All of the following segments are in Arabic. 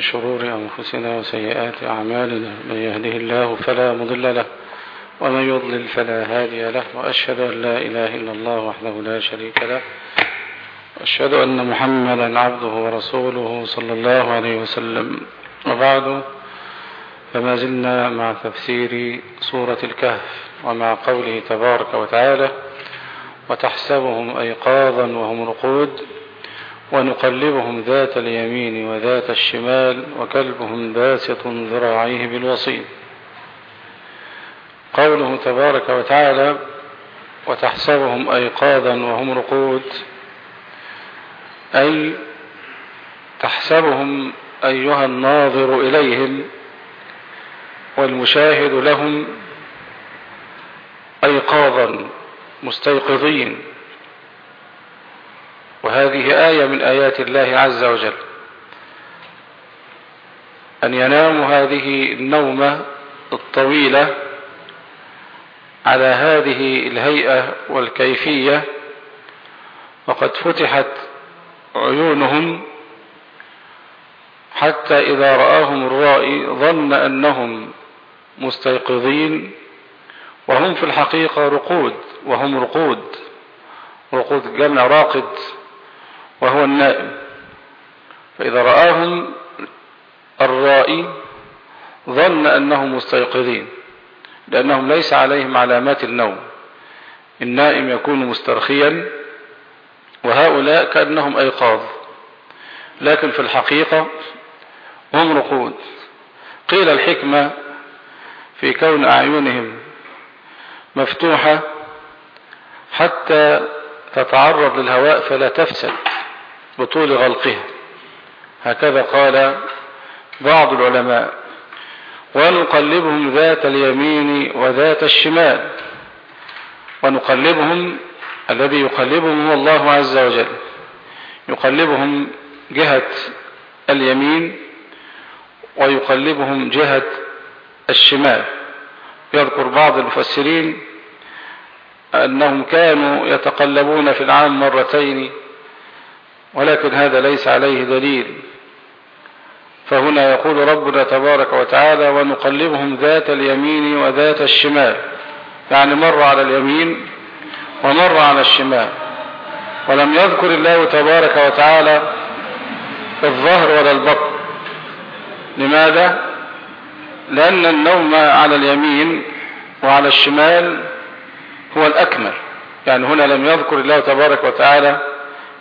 من شرور أنفسنا وسيئات أعمالنا. من يهده الله فلا مضل له ومن يضلل فلا هادي له وأشهد أن لا إله إلا الله وحده لا شريك له. وأشهد أن محمدا عبده ورسوله صلى الله عليه وسلم. وبعد فما زلنا مع تفسير سورة الكهف ومع قوله تبارك وتعالى وتحسبهم أيقاظا وهم رقود ونقلبهم ذات اليمين وذات الشمال وكلبهم باسط ذراعيه بالوصيد قوله تبارك وتعالى وتحسبهم أيقاظا وهم رقود أي تحسبهم أيها الناظر إليهم والمشاهد لهم أيقاظا مستيقظين. وهذه آية من آيات الله عز وجل. أن ينام هذه النومة الطويلة على هذه الهيئة والكيفية وقد فتحت عيونهم حتى إذا رآهم الرائي ظن أنهم مستيقظين وهم في الحقيقة رقود وهم رقود رقود جمع راقد. وهو النائم. فإذا رآهم الرائي ظن أنهم مستيقظين لأنهم ليس عليهم علامات النوم. النائم يكون مسترخيا وهؤلاء كأنهم أيقاظ. لكن في الحقيقة هم رقود. قيل الحكمة في كون أعينهم مفتوحة حتى تتعرض للهواء فلا تفسد بطول غلقها هكذا قال بعض العلماء ونقلبهم ذات اليمين وذات الشمال. ونقلبهم الذي يقلبهم هو الله عز وجل. يقلبهم جهة اليمين ويقلبهم جهة الشمال. يذكر بعض المفسرين أنهم كانوا يتقلبون في العام مرتين ولكن هذا ليس عليه دليل. فهنا يقول ربنا تبارك وتعالى ونقلبهم ذات اليمين وذات الشمال. يعني مر على اليمين ومر على الشمال. ولم يذكر الله تبارك وتعالى الظهر ولا البطن. لماذا؟ لأن النوم على اليمين وعلى الشمال هو الأكمل. يعني هنا لم يذكر الله تبارك وتعالى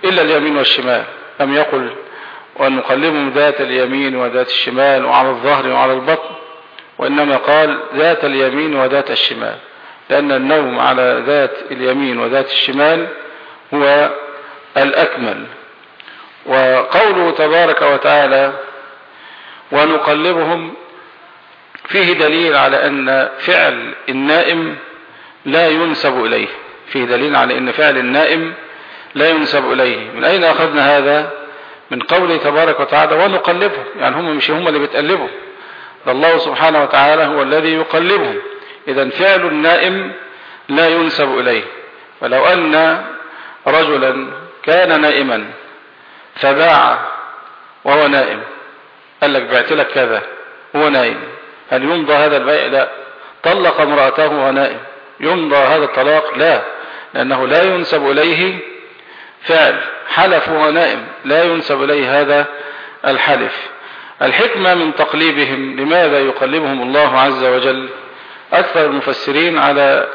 إلا اليمين والشمال. لم يقل وأن ذات اليمين وذات الشمال وعلى الظهر وعلى البطن وإنما قال ذات اليمين وذات الشمال. لأن النوم على ذات اليمين وذات الشمال هو الأكمل. وقوله تبارك وتعالى ونقلبهم فيه دليل على أن فعل النائم لا ينسب إليه. فيه دليل على أن فعل النائم لا ينسب إليه. من أين أخذنا هذا؟ من قوله تبارك وتعالى ونقلبهم. يعني هم مش هم اللي بتقلبوا الله سبحانه وتعالى هو الذي يقلبهم. إذا فعل النائم لا ينسب إليه. ولو أن رجلا كان نائما فباع وهو نائم. قال لك بعت لك كذا هو نائم. هل يمضى هذا البيع؟ لا. طلق امرأته وهو نائم. يمضى هذا الطلاق؟ لا. لأنه لا ينسب إليه فعل. حلف وهو نائم لا ينسب إليه هذا الحلف. الحكمة من تقليبهم. لماذا يقلبهم الله عز وجل؟ أكثر المفسرين على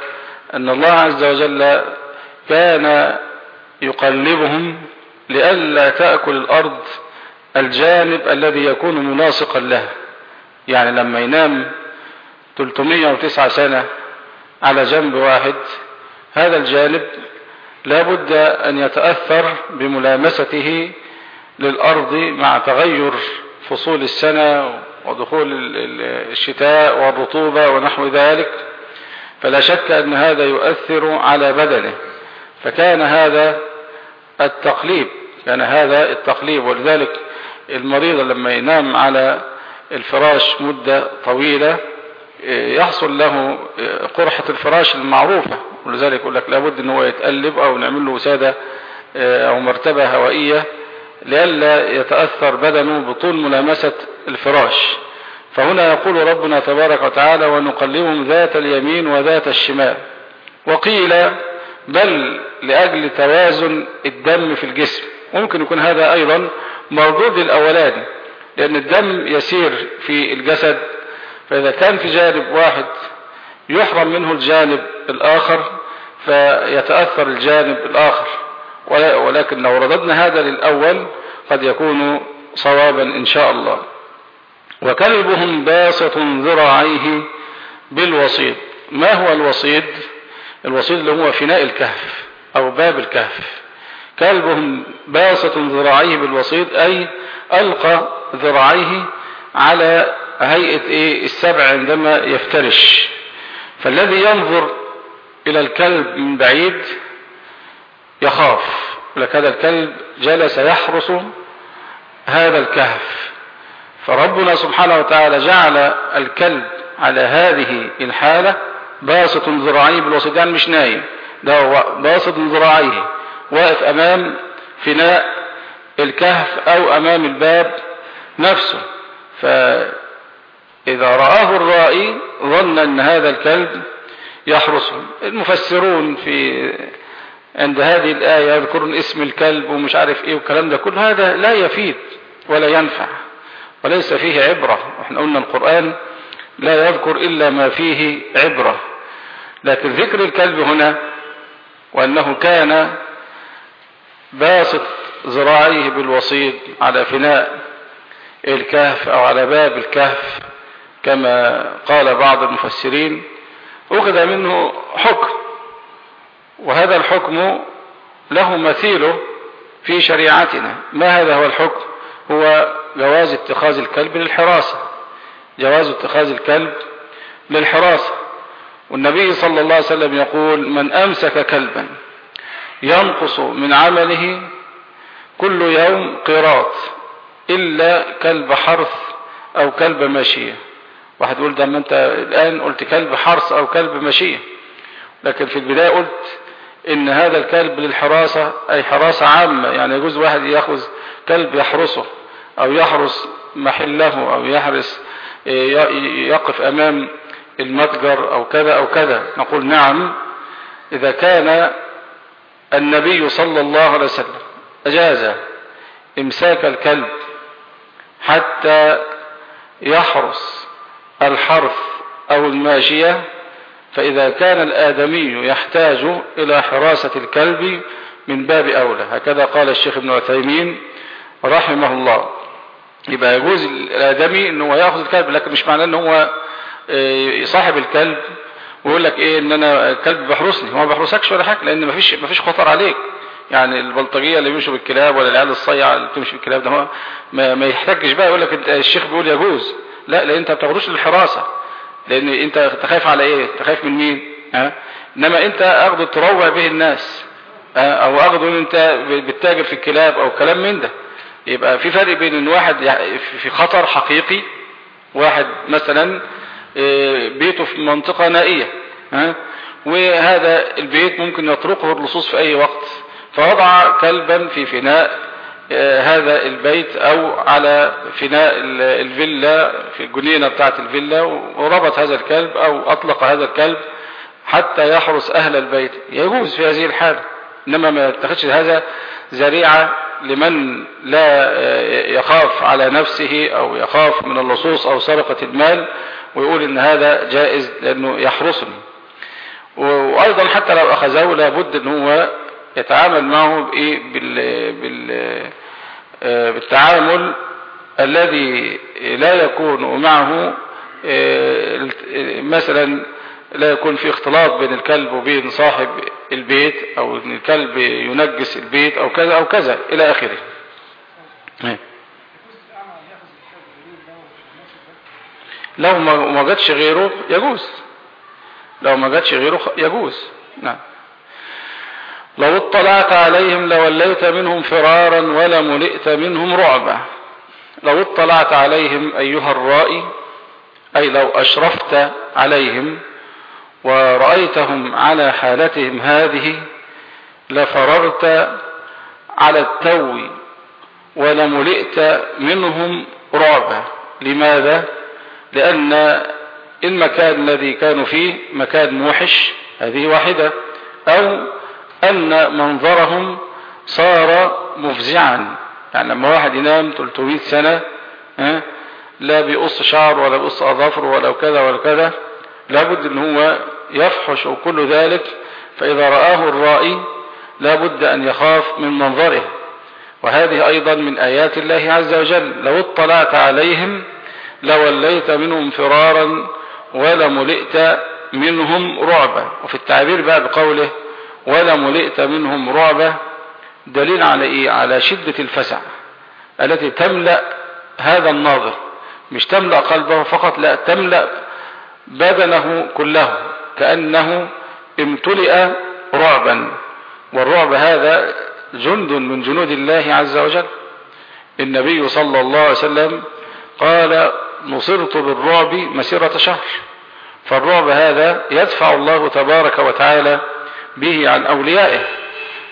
أن الله عز وجل كان يقلبهم لئلا تأكل الأرض الجانب الذي يكون مناسقا له. يعني لما ينام 309 سنة على جنب واحد هذا الجانب لا بد أن يتأثر بملامسته للأرض مع تغير فصول السنة ودخول الشتاء والرطوبة ونحو ذلك فلا شك أن هذا يؤثر على بدنه. فكان هذا التقليب كان هذا التقليب ولذلك المريض لما ينام على الفراش مدة طويلة يحصل له قرحة الفراش المعروفة. ولذلك يقول لك لابد إن هو يتقلب أو نعمل له وسادة أو مرتبة هوائية لئلا يتأثر بدنه بطول ملامسة الفراش. فهنا يقول ربنا تبارك وتعالى ونقلبهم ذات اليمين وذات الشمال وقيل بل لأجل توازن الدم في الجسم ممكن يكون هذا أيضا مردود الأولاني لأن الدم يسير في الجسد فإذا كان في جانب واحد يحرم منه الجانب الآخر فيتأثر الجانب الآخر. ولكن لو رددنا هذا للأول قد يكون صوابا إن شاء الله. وكلبهم باسط ذراعيه بالوصيد. ما هو الوصيد؟ الوصيد اللي هو فناء الكهف أو باب الكهف. كلبهم باسط ذراعيه بالوصيد أي ألقى ذراعيه على هيئة إيه؟ السبع عندما يفترش. فالذي ينظر إلى الكلب من بعيد يخاف. لك هذا الكلب جلس يحرس هذا الكهف. فربنا سبحانه وتعالى جعل الكلب على هذه الحالة باسط ذراعيه بالوسط يعني مش نايم. ده باسط ذراعيه. واقف أمام فناء الكهف أو أمام الباب نفسه. فإذا رآه الرائي ظن أن هذا الكلب يحرسه المفسرون في عند هذه الآية يذكرون اسم الكلب ومش عارف إيه والكلام ده كل هذا لا يفيد ولا ينفع وليس فيه عبرة. إحنا قلنا القرآن لا يذكر إلا ما فيه عبرة. لكن ذكر الكلب هنا وأنه كان باسط ذراعيه بالوصيد على فناء الكهف أو على باب الكهف. كما قال بعض المفسرين أخذ منه حكم وهذا الحكم له مثيله في شريعتنا. ما هذا هو الحكم؟ هو جواز اتخاذ الكلب للحراسة. جواز اتخاذ الكلب للحراسة. والنبي صلى الله عليه وسلم يقول من أمسك كلبا ينقص من عمله كل يوم قراط إلا كلب حرث أو كلب ماشية واحد يقول ده ما أنت الآن قلت كلب حرث أو كلب ماشية لكن في البداية قلت إن هذا الكلب للحراسة أي حراسة عامة يعني يجوز واحد يأخذ كلب يحرسه أو يحرس محله أو يحرس يقف أمام المتجر أو كذا أو كذا. نقول نعم إذا كان النبي صلى الله عليه وسلم أجاز إمساك الكلب حتى يحرس الحرث أو الماشية فإذا كان الآدمي يحتاج إلى حراسة الكلب من باب أولى. هكذا قال الشيخ ابن عثيمين رحمه الله. يبقى يجوز الآدمي أنه يأخذ الكلب لكن مش معناه أنه آه، صاحب الكلب ويقول لك إيه إن أنا الكلب بيحرسني هو ما بيحرسكش ولا حاجة لأن مفيش مفيش خطر عليك. يعني البلطجية اللي بيمشوا بالكلاب ولا العيال الصيعة اللي بتمشي بالكلاب ده هو ما, ما يحتاجش بقى. يقول لك الشيخ بيقول يجوز. لا لأن أنت ما للحراسه لأن أنت تخاف على إيه؟ تخاف من مين؟ ها؟ إنما أنت اخده تروع به الناس أو إن أنت بتتاجر في الكلاب أو كلام من ده. يبقى في فرق بين إن واحد في خطر حقيقي واحد مثلا آه، بيته في منطقة نائية ها؟ وهذا البيت ممكن يطرقه اللصوص في أي وقت. فوضع كلبا في فناء هذا البيت أو على فناء الفيلا في الجنينة بتاعت الفيلا وربط هذا الكلب أو أطلق هذا الكلب حتى يحرس أهل البيت. يجوز في هذه الحالة إنما ما يتخذش هذا ذريعة لمن لا آه، يخاف على نفسه أو يخاف من اللصوص أو سرقة المال ويقول إن هذا جائز لأنه يحرسني. وأيضا حتى لو أخذه لابد إن هو يتعامل معه بإيه؟ بال بال آه، بالتعامل الذي لا يكون معه آه، مثلا لا يكون في اختلاط بين الكلب وبين صاحب البيت أو إن الكلب ينجس البيت أو كذا أو كذا إلى آخره. لو ما جاتش غيره يجوز. لو ما جاتش غيره يجوز. نعم. لو اطلعت عليهم لوليت منهم فرارا ولملئت منهم رعبا. لو اطلعت عليهم أيها الرائي أي لو أشرفت عليهم ورأيتهم على حالتهم هذه لفررت على التو ولملئت منهم رعبا. لماذا؟ لأن المكان الذي كانوا فيه مكان موحش هذه واحدة. أو أن منظرهم صار مفزعا. يعني لما واحد ينام 300 سنة لا بيقص شعر ولا بيقص أظافر ولا كذا ولا كذا لابد إن هو يفحش كل ذلك فإذا رآه الرائي لابد أن يخاف من منظره. وهذه أيضا من آيات الله عز وجل لو اطلعت عليهم لوليت منهم فرارا ولملئت منهم رعبا. وفي التعبير بقى بقوله ولملئت منهم رعبا دليل على إيه؟ على شدة الفزع التي تملأ هذا الناظر. مش تملأ قلبه فقط لا تملأ بدنه كله كأنه امتلئ رعبا. والرعب هذا جند من جنود الله عز وجل. النبي صلى الله عليه وسلم قال نصرت بالرعب مسيرة شهر فالرعب هذا يدفع الله تبارك وتعالى به عن أوليائه.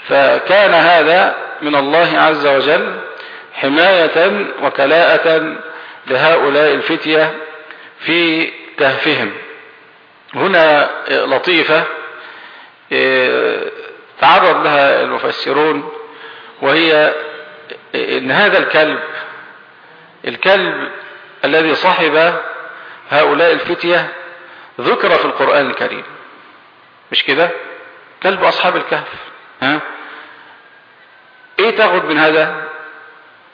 فكان هذا من الله عز وجل حماية وكلاءة لهؤلاء الفتية في كهفهم هنا لطيفة تعرض لها المفسرون وهي إن هذا الكلب الكلب الذي صاحب هؤلاء الفتية ذكر في القرآن الكريم. مش كده؟ كلب أصحاب الكهف. ها؟ إيه تاخد من هذا؟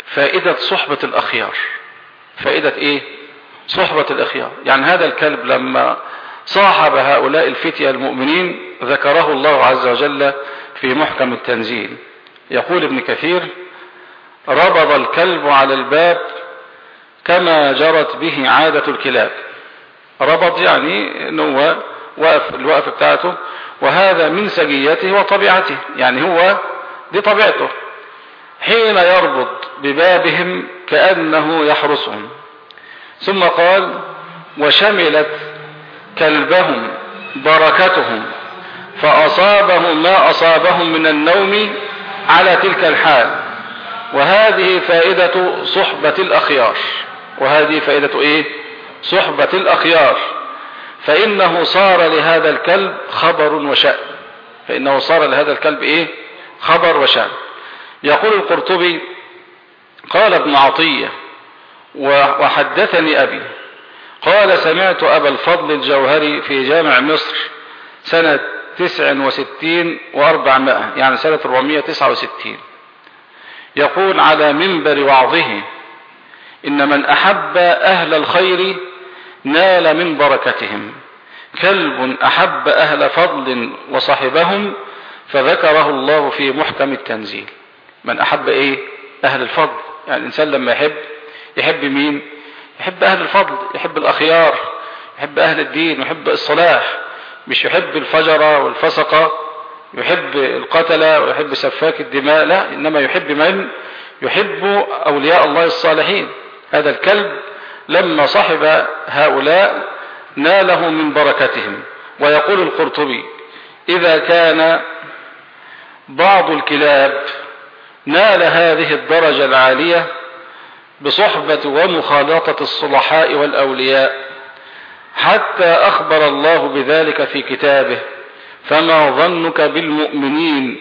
فائدة صحبة الأخيار. فائدة إيه؟ صحبة الأخيار. يعني هذا الكلب لما صاحب هؤلاء الفتية المؤمنين ذكره الله عز وجل في محكم التنزيل. يقول ابن كثير ربض الكلب على الباب كما جرت به عادة الكلاب. ربط يعني إنه واقف الوقف بتاعته. وهذا من سجيته وطبيعته يعني هو دي طبيعته حين يربط ببابهم كأنه يحرسهم. ثم قال وشملت كلبهم بركتهم فأصابهم ما أصابهم من النوم على تلك الحال. وهذه فائدة صحبة الأخيار. وهذه فائدة إيه؟ صحبة الأخيار. فإنه صار لهذا الكلب خبر وشأن. فإنه صار لهذا الكلب إيه؟ خبر وشأن. يقول القرطبي قال ابن عطية وحدثني أبي قال سمعت أبا الفضل الجوهري في جامع مصر سنة تسع وستين وأربعمائة يعني سنة 469 يقول على منبر وعظه إن من أحب أهل الخير نال من بركتهم. كلب أحب أهل فضل وصحبهم فذكره الله في محكم التنزيل. من أحب إيه؟ أهل الفضل. يعني الإنسان لما يحب يحب مين؟ يحب أهل الفضل يحب الأخيار يحب أهل الدين يحب الصلاح. مش يحب الفجرة والفسقة يحب القتلة ويحب سفاك الدماء لا إنما يحب من؟ يحب أولياء الله الصالحين. هذا الكلب لما صحب هؤلاء ناله من بركتهم. ويقول القرطبي إذا كان بعض الكلاب نال هذه الدرجة العالية بصحبة ومخالطة الصلحاء والأولياء حتى أخبر الله بذلك في كتابه فما ظنك بالمؤمنين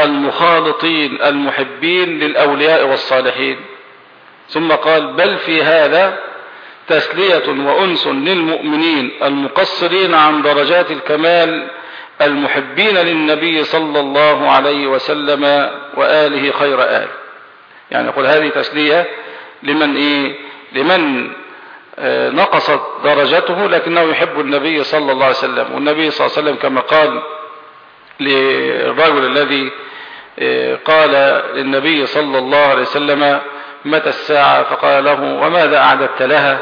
المخالطين المحبين للأولياء والصالحين؟ ثم قال بل في هذا تسلية وأنس للمؤمنين المقصرين عن درجات الكمال المحبين للنبي صلى الله عليه وسلم وآله خير آل. يعني يقول هذه تسلية لمن إيه؟ لمن آه نقصت درجته لكنه يحب النبي صلى الله عليه وسلم. والنبي صلى الله عليه وسلم كما قال للرجل الذي آه قال للنبي صلى الله عليه وسلم متى الساعة؟ فقال له وماذا أعددت لها؟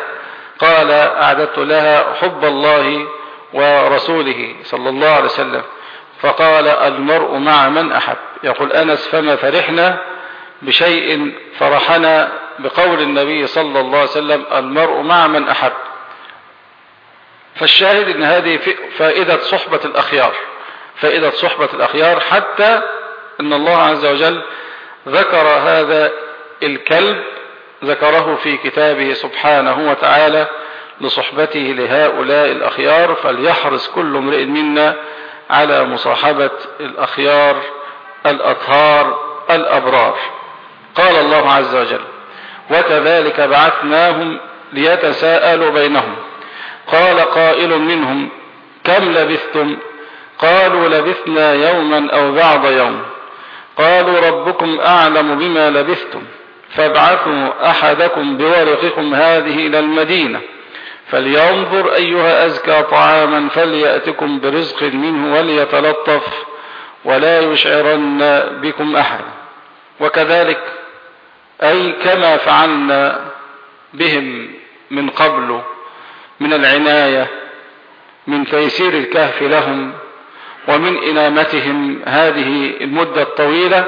قال أعددت لها حب الله ورسوله صلى الله عليه وسلم. فقال المرء مع من أحب؟ يقول أنس فما فرحنا بشيء فرحنا بقول النبي صلى الله عليه وسلم المرء مع من أحب. فالشاهد إن هذه فائدة صحبة الأخيار. فائدة صحبة الأخيار حتى أن الله عز وجل ذكر هذا الكلب ذكره في كتابه سبحانه وتعالى لصحبته لهؤلاء الأخيار فليحرص كل امرئ منا على مصاحبة الأخيار الأطهار الأبرار. قال الله عز وجل وكذلك بعثناهم ليتساءلوا بينهم قال قائل منهم كم لبثتم؟ قالوا لبثنا يوما أو بعض يوم قالوا ربكم أعلم بما لبثتم فابعثوا أحدكم بورقكم هذه إلى المدينة فلينظر أيها أزكى طعاما فليأتكم برزق منه وليتلطف ولا يشعرن بكم أحد. وكذلك أي كما فعلنا بهم من قبل من العناية من تيسير الكهف لهم ومن إنامتهم هذه المدة الطويلة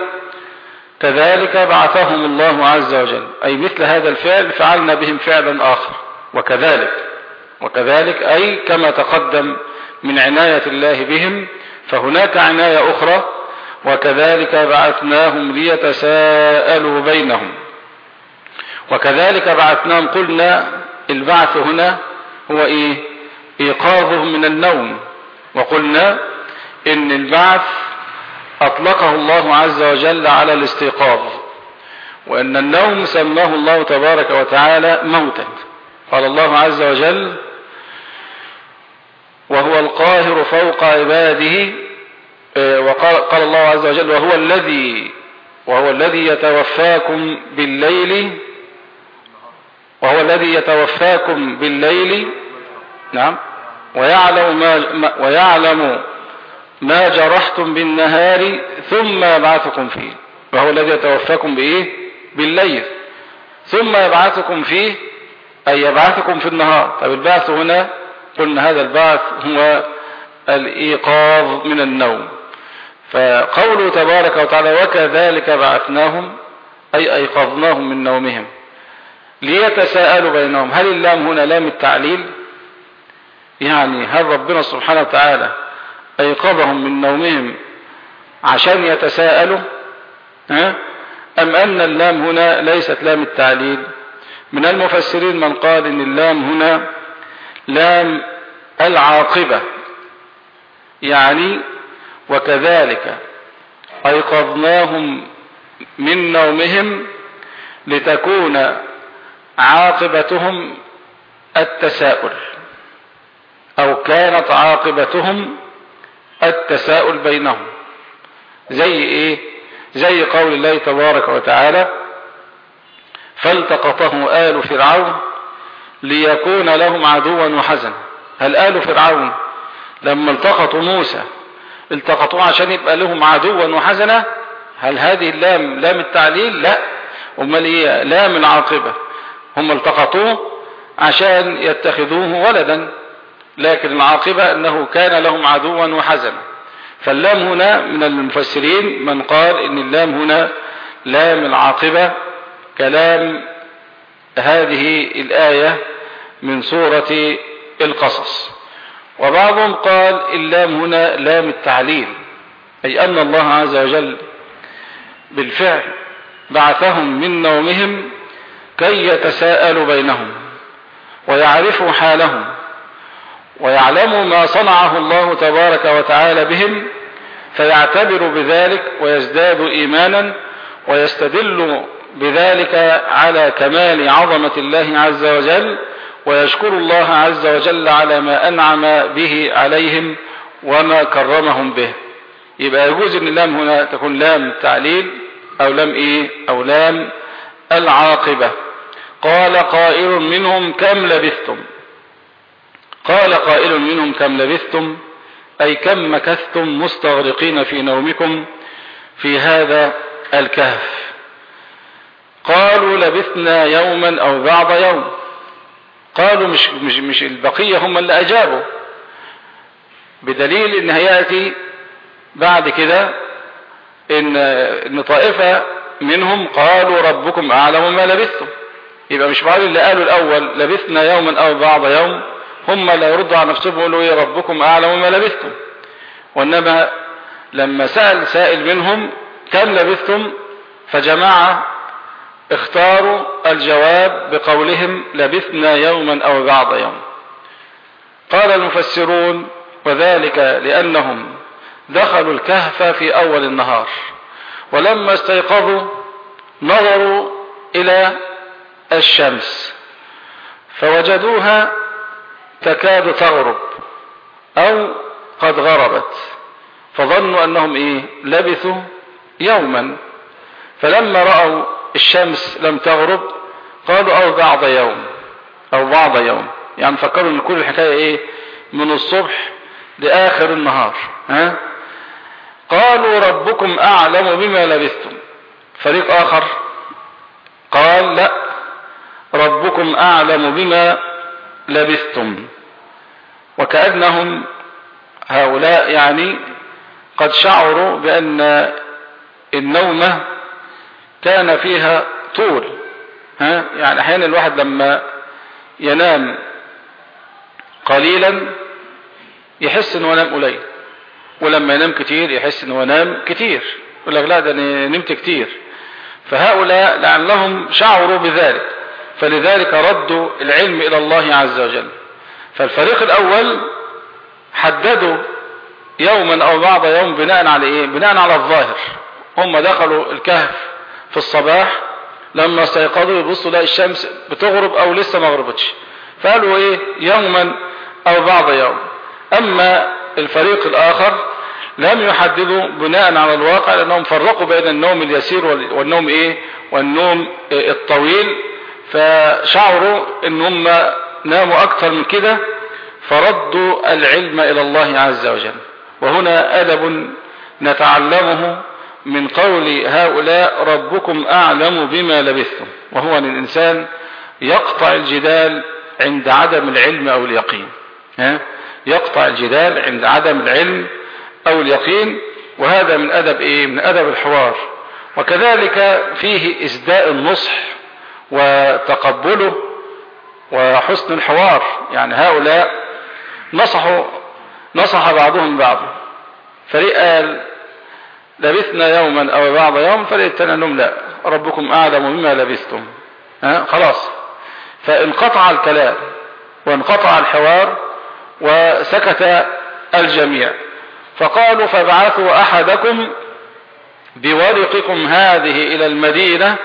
كذلك بعثهم الله عز وجل. أي مثل هذا الفعل فعلنا بهم فعلا آخر. وكذلك وكذلك أي كما تقدم من عناية الله بهم فهناك عناية أخرى وكذلك بعثناهم ليتساءلوا بينهم. وكذلك بعثناهم قلنا البعث هنا هو إيه؟ إيقاظهم من النوم. وقلنا إن البعث أطلقه الله عز وجل على الاستيقاظ وأن النوم سماه الله تبارك وتعالى موتا. قال الله عز وجل وهو القاهر فوق عباده آه، وقال قال الله عز وجل وهو الذي وهو الذي يتوفاكم بالليل وهو الذي يتوفاكم بالليل. نعم. ويعلم ما ويعلم ما جرحتم بالنهار ثم يبعثكم فيه. وهو الذي يتوفاكم بإيه؟ بالليل. ثم يبعثكم فيه أي يبعثكم في النهار. طب البعث هنا قلنا هذا البعث هو الإيقاظ من النوم. فقوله تبارك وتعالى وكذلك بعثناهم أي أيقظناهم من نومهم. ليتساءلوا بينهم. هل اللام هنا لام التعليل؟ يعني هل ربنا سبحانه وتعالى أيقظهم من نومهم عشان يتساءلوا ها؟ أم أن اللام هنا ليست لام التعليل من المفسرين من قال إن اللام هنا لام العاقبة يعني وكذلك أيقظناهم من نومهم لتكون عاقبتهم التساؤل أو كانت عاقبتهم التساؤل بينهم. زي إيه؟ زي قول الله تبارك وتعالى فالتقطه آل فرعون ليكون لهم عدوا وحزنا. هل آل فرعون لما التقطوا موسى التقطوه عشان يبقى لهم عدوا وحزنا؟ هل هذه اللام لام التعليل لا. أمال إيه لام العاقبة؟ هم التقطوه عشان يتخذوه ولدا. لكن العاقبة أنه كان لهم عدوا وحزنا. فاللام هنا من المفسرين من قال إن اللام هنا لام العاقبة كلام هذه الآية من سورة القصص. وبعضهم قال اللام هنا لام التعليل أي أن الله عز وجل بالفعل بعثهم من نومهم كي يتساءلوا بينهم ويعرفوا حالهم. ويعلموا ما صنعه الله تبارك وتعالى بهم فيعتبر بذلك ويزداد إيمانا ويستدل بذلك على كمال عظمة الله عز وجل ويشكر الله عز وجل على ما أنعم به عليهم وما كرمهم به. يبقى يجوز إن اللام هنا تكون لام تعليل أو لام إيه؟ أو لام العاقبة. قال قائل منهم كم لبثتم؟ قال قائل منهم كم لبثتم؟ أي كم مكثتم مستغرقين في نومكم؟ في هذا الكهف. قالوا لبثنا يوما أو بعض يوم. قالوا مش, مش, مش البقية هم اللي أجابوا. بدليل إن هيأتي بعد كده ان, إن طائفة منهم قالوا ربكم أعلم ما لبثتم. يبقى مش معقول اللي قالوا الأول لبثنا يوما أو بعض يوم. هم لا يردوا على نفسهم يقولوا يا ربكم أعلم ما لبثتم. وإنما لما سأل سائل منهم كم لبثتم فجماعة اختاروا الجواب بقولهم لبثنا يوما أو بعض يوم. قال المفسرون وذلك لأنهم دخلوا الكهف في أول النهار ولما استيقظوا نظروا إلى الشمس فوجدوها تكاد تغرب أو قد غربت فظنوا أنهم إيه؟ لبثوا يوما. فلما رأوا الشمس لم تغرب قالوا أو بعض يوم أو بعض يوم. يعني فكروا أن كل الحكاية إيه؟ من الصبح لآخر النهار ها؟ قالوا ربكم أعلم بما لبثتم. فريق آخر قال لا ربكم أعلم بما لبثتم وكأنهم هؤلاء يعني قد شعروا بأن النومة كان فيها طول. ها؟ يعني أحيانا الواحد لما ينام قليلا يحس إنه نام قليل ولما ينام كتير يحس إنه نام كتير يقول لك لا ده أنا نمت كتير. فهؤلاء لعلهم شعروا بذلك. فلذلك ردوا العلم إلى الله عز وجل. فالفريق الأول حددوا يوما أو بعض يوم بناء على إيه؟ بناء على الظاهر. هم دخلوا الكهف في الصباح لما استيقظوا يبصوا لا الشمس بتغرب أو لسه ما غربتش. فقالوا إيه؟ يوما أو بعض يوم. أما الفريق الآخر لم يحددوا بناء على الواقع لأنهم فرقوا بين النوم اليسير والنوم إيه؟ والنوم الطويل. فشعروا إن هم ناموا أكثر من كده فردوا العلم إلى الله عز وجل. وهنا أدب نتعلمه من قول هؤلاء ربكم أعلم بما لبثتم. وهو أن الإنسان يقطع الجدال عند عدم العلم أو اليقين. ها؟ يقطع الجدال عند عدم العلم أو اليقين. وهذا من أدب إيه؟ من أدب الحوار. وكذلك فيه إسداء النصح. وتقبله وحسن الحوار. يعني هؤلاء نصحوا نصح بعضهم بعضا فريق قال لبثنا يوما أو بعض يوم فليتنا لا ربكم أعلم بما لبثتم. ها خلاص. فانقطع الكلام وانقطع الحوار وسكت الجميع. فقالوا فابعثوا أحدكم بورقكم هذه إلى المدينة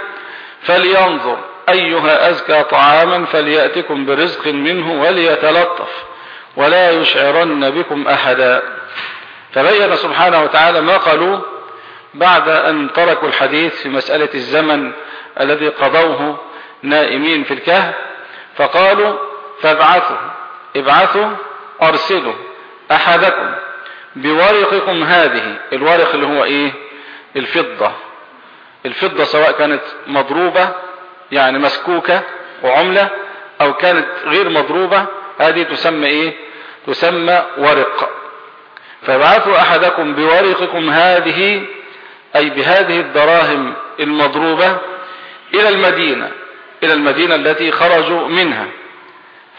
فلينظر. أيها أزكى طعاما فليأتكم برزق منه وليتلطف ولا يشعرن بكم أحدا. فبين سبحانه وتعالى ما قالوا بعد أن تركوا الحديث في مسألة الزمن الذي قضوه نائمين في الكهف فقالوا فابعثوا ابعثوا أرسلوا أحدكم بورقكم هذه. الورق اللي هو إيه؟ الفضة. الفضة سواء كانت مضروبة يعني مسكوكة وعملة أو كانت غير مضروبة هذه تسمى إيه؟ تسمى ورق. فابعثوا أحدكم بورقكم هذه أي بهذه الدراهم المضروبة إلى المدينة إلى المدينة التي خرجوا منها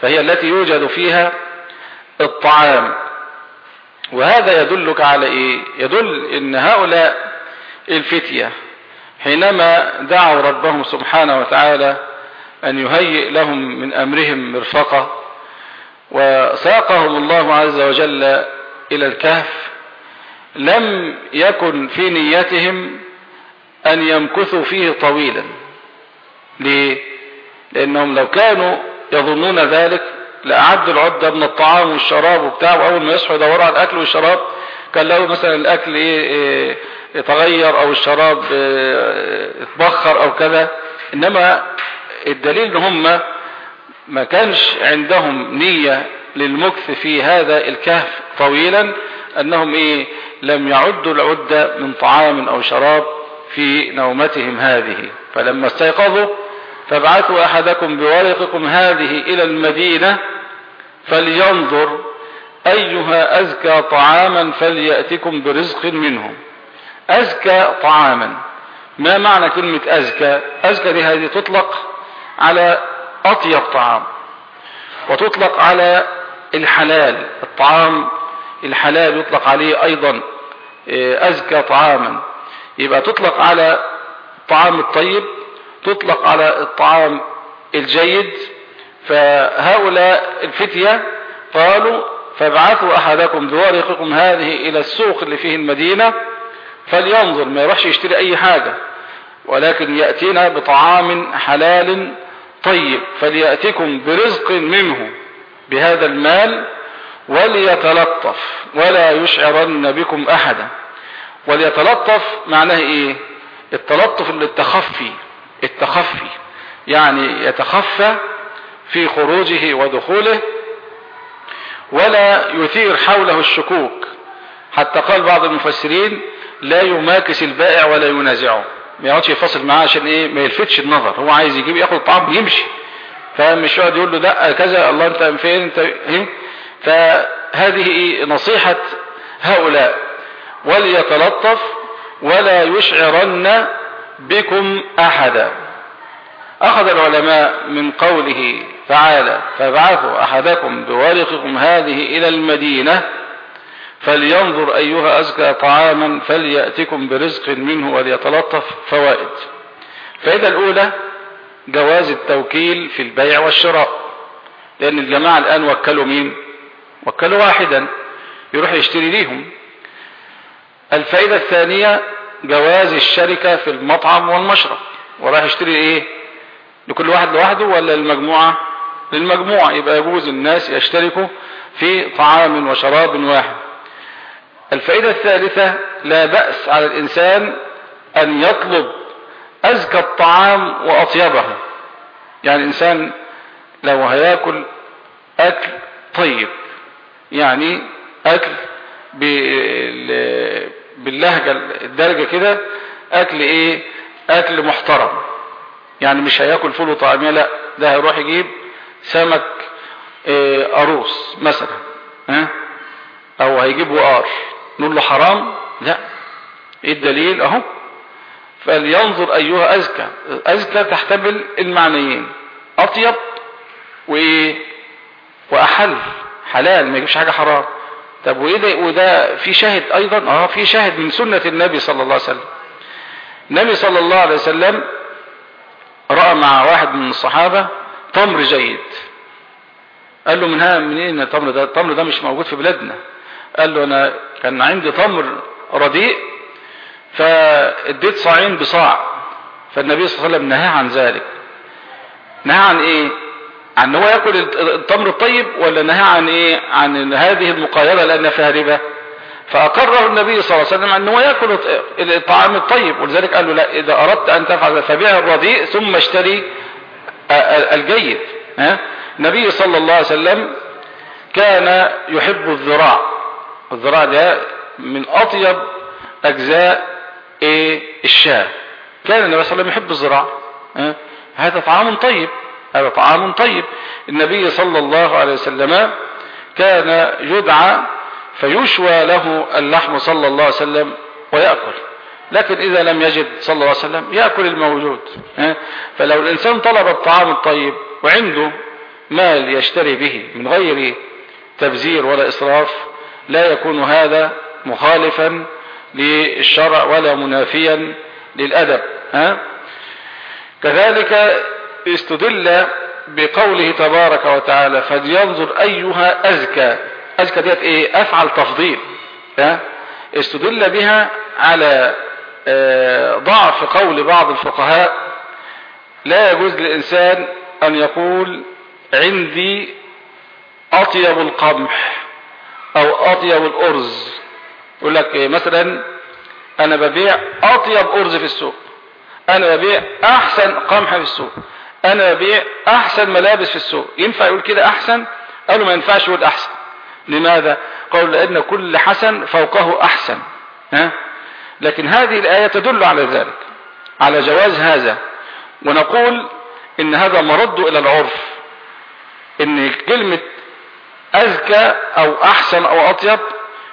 فهي التي يوجد فيها الطعام. وهذا يدلك على إيه؟ يدل إن هؤلاء الفتية حينما دعوا ربهم سبحانه وتعالى أن يهيئ لهم من أمرهم مرفقة وساقهم الله عز وجل إلى الكهف لم يكن في نيتهم أن يمكثوا فيه طويلا ليه؟ لأنهم لو كانوا يظنون ذلك لأعدوا العدة من الطعام والشراب وبتاع وأول ما يصحوا يدوروا على الأكل والشراب كان لو مثلا الأكل إيه يتغير أو الشراب يتبخر أو كذا. إنما الدليل ان هم ما كانش عندهم نية للمكث في هذا الكهف طويلا أنهم إيه لم يعدوا العدة من طعام أو شراب في نومتهم هذه. فلما استيقظوا فابعثوا أحدكم بورقكم هذه إلى المدينة فلينظر أيها أزكى طعاما فليأتكم برزق منه أزكى طعاما. ما معنى كلمة أزكى؟ أزكى دي هذه تطلق على أطيب طعام وتطلق على الحلال. الطعام الحلال يطلق عليه أيضا إيه، أزكى طعاما. يبقى تطلق على الطعام الطيب تطلق على الطعام الجيد. فهؤلاء الفتية قالوا فابعثوا أحدكم بورقكم هذه إلى السوق اللي فيه المدينة فلينظر ما يروحش يشتري أي حاجة ولكن يأتينا بطعام حلال طيب فليأتكم برزق منه بهذا المال وليتلطف ولا يشعرن بكم أحدا. وليتلطف معناه إيه؟ التلطف اللي التخفي التخفي يعني يتخفى في خروجه ودخوله ولا يثير حوله الشكوك. حتى قال بعض المفسرين لا يماكس البائع ولا ينازعه. ما يقعدش يفصل معاه عشان إيه؟ ما يلفتش النظر. هو عايز يجيب ياخد الطعام يمشي فمش يقعد يقول له لا كذا الله انت فين انت إيه فهذه نصيحة هؤلاء. وليتلطف ولا يشعرن بكم أحدا. أخذ العلماء من قوله تعالى فابعثوا أحدكم بورقكم هذه إلى المدينة فلينظر أيها أزكى طعاما فليأتكم برزق منه وليتلطف فوائد. الفائدة الأولى جواز التوكيل في البيع والشراء لأن الجماعة الآن وكلوا مين؟ وكلوا واحدا يروح يشتري ليهم. الفائدة الثانية جواز الشركة في المطعم والمشرب وراح يشتري إيه؟ لكل واحد لوحده ولا للمجموعة للمجموعة يبقى يجوز الناس يشتركوا في طعام وشراب واحد. الفائدة الثالثة لا بأس على الإنسان أن يطلب أزكى الطعام وأطيبه. يعني الإنسان لو هياكل أكل طيب يعني أكل باللهجة الدرجة كده أكل إيه؟ أكل محترم. يعني مش هياكل فول وطعمية لا ده هيروح يجيب سمك إيه أروس مثلا ها؟ أو هيجيب وقار نقول له حرام؟ لا. إيه الدليل؟ أهو. فلينظر أيها أزكى. أزكى تحتمل المعنيين. أطيب وإيه؟ وأحل. حلال ما يجيبش حاجة حرام. طب وإيه ده؟ وده في شاهد أيضا؟ آه في شاهد من سنة النبي صلى الله عليه وسلم. النبي صلى الله عليه وسلم رأى مع واحد من الصحابة تمر جيد. قال له منها منين التمر ده؟ التمر ده مش موجود في بلادنا. قال له أنا كان عندي تمر رديء فاديت صاعين بصاع. فالنبي صلى الله عليه وسلم نهى عن ذلك. نهى عن إيه؟ عن هو يأكل التمر الطيب ولا نهى عن إيه؟ عن هذه المقايضة لأنها فيها ربا فأقره النبي صلى الله عليه وسلم إن هو يأكل الطعام الطيب. ولذلك قال له لا إذا أردت أن تفعل فبيع الرديء ثم اشتري الجيد النبي صلى الله عليه وسلم كان يحب الذراع. الذراع ده من أطيب أجزاء إيه؟ الشاة. كان النبي صلى الله عليه وسلم يحب الزراعة آه؟ هذا طعام طيب هذا طعام طيب. النبي صلى الله عليه وسلم كان يدعى فيشوى له اللحم صلى الله عليه وسلم ويأكل. لكن إذا لم يجد صلى الله عليه وسلم يأكل الموجود؟ فلو الإنسان طلب الطعام الطيب وعنده مال يشتري به من غير تبذير ولا إسراف لا يكون هذا مخالفا للشرع ولا منافيا للأدب ها؟ كذلك استدل بقوله تبارك وتعالى فلينظر أيها أزكى أزكى ديت إيه أفعل تفضيل ها؟ استدل بها على ضعف قول بعض الفقهاء لا يجوز للإنسان أن يقول عندي أطيب القمح أو أطيب الأرز. يقول لك إيه؟ مثلا أنا ببيع أطيب أرز في السوق أنا ببيع أحسن قمح في السوق أنا ببيع أحسن ملابس في السوق. ينفع يقول كده أحسن؟ قالوا ما ينفعش يقول أحسن. لماذا؟ قالوا لأن كل حسن فوقه أحسن. ها؟ لكن هذه الآية تدل على ذلك على جواز هذا. ونقول إن هذا مرد إلى العرف إن كلمة أذكى أو أحسن أو أطيب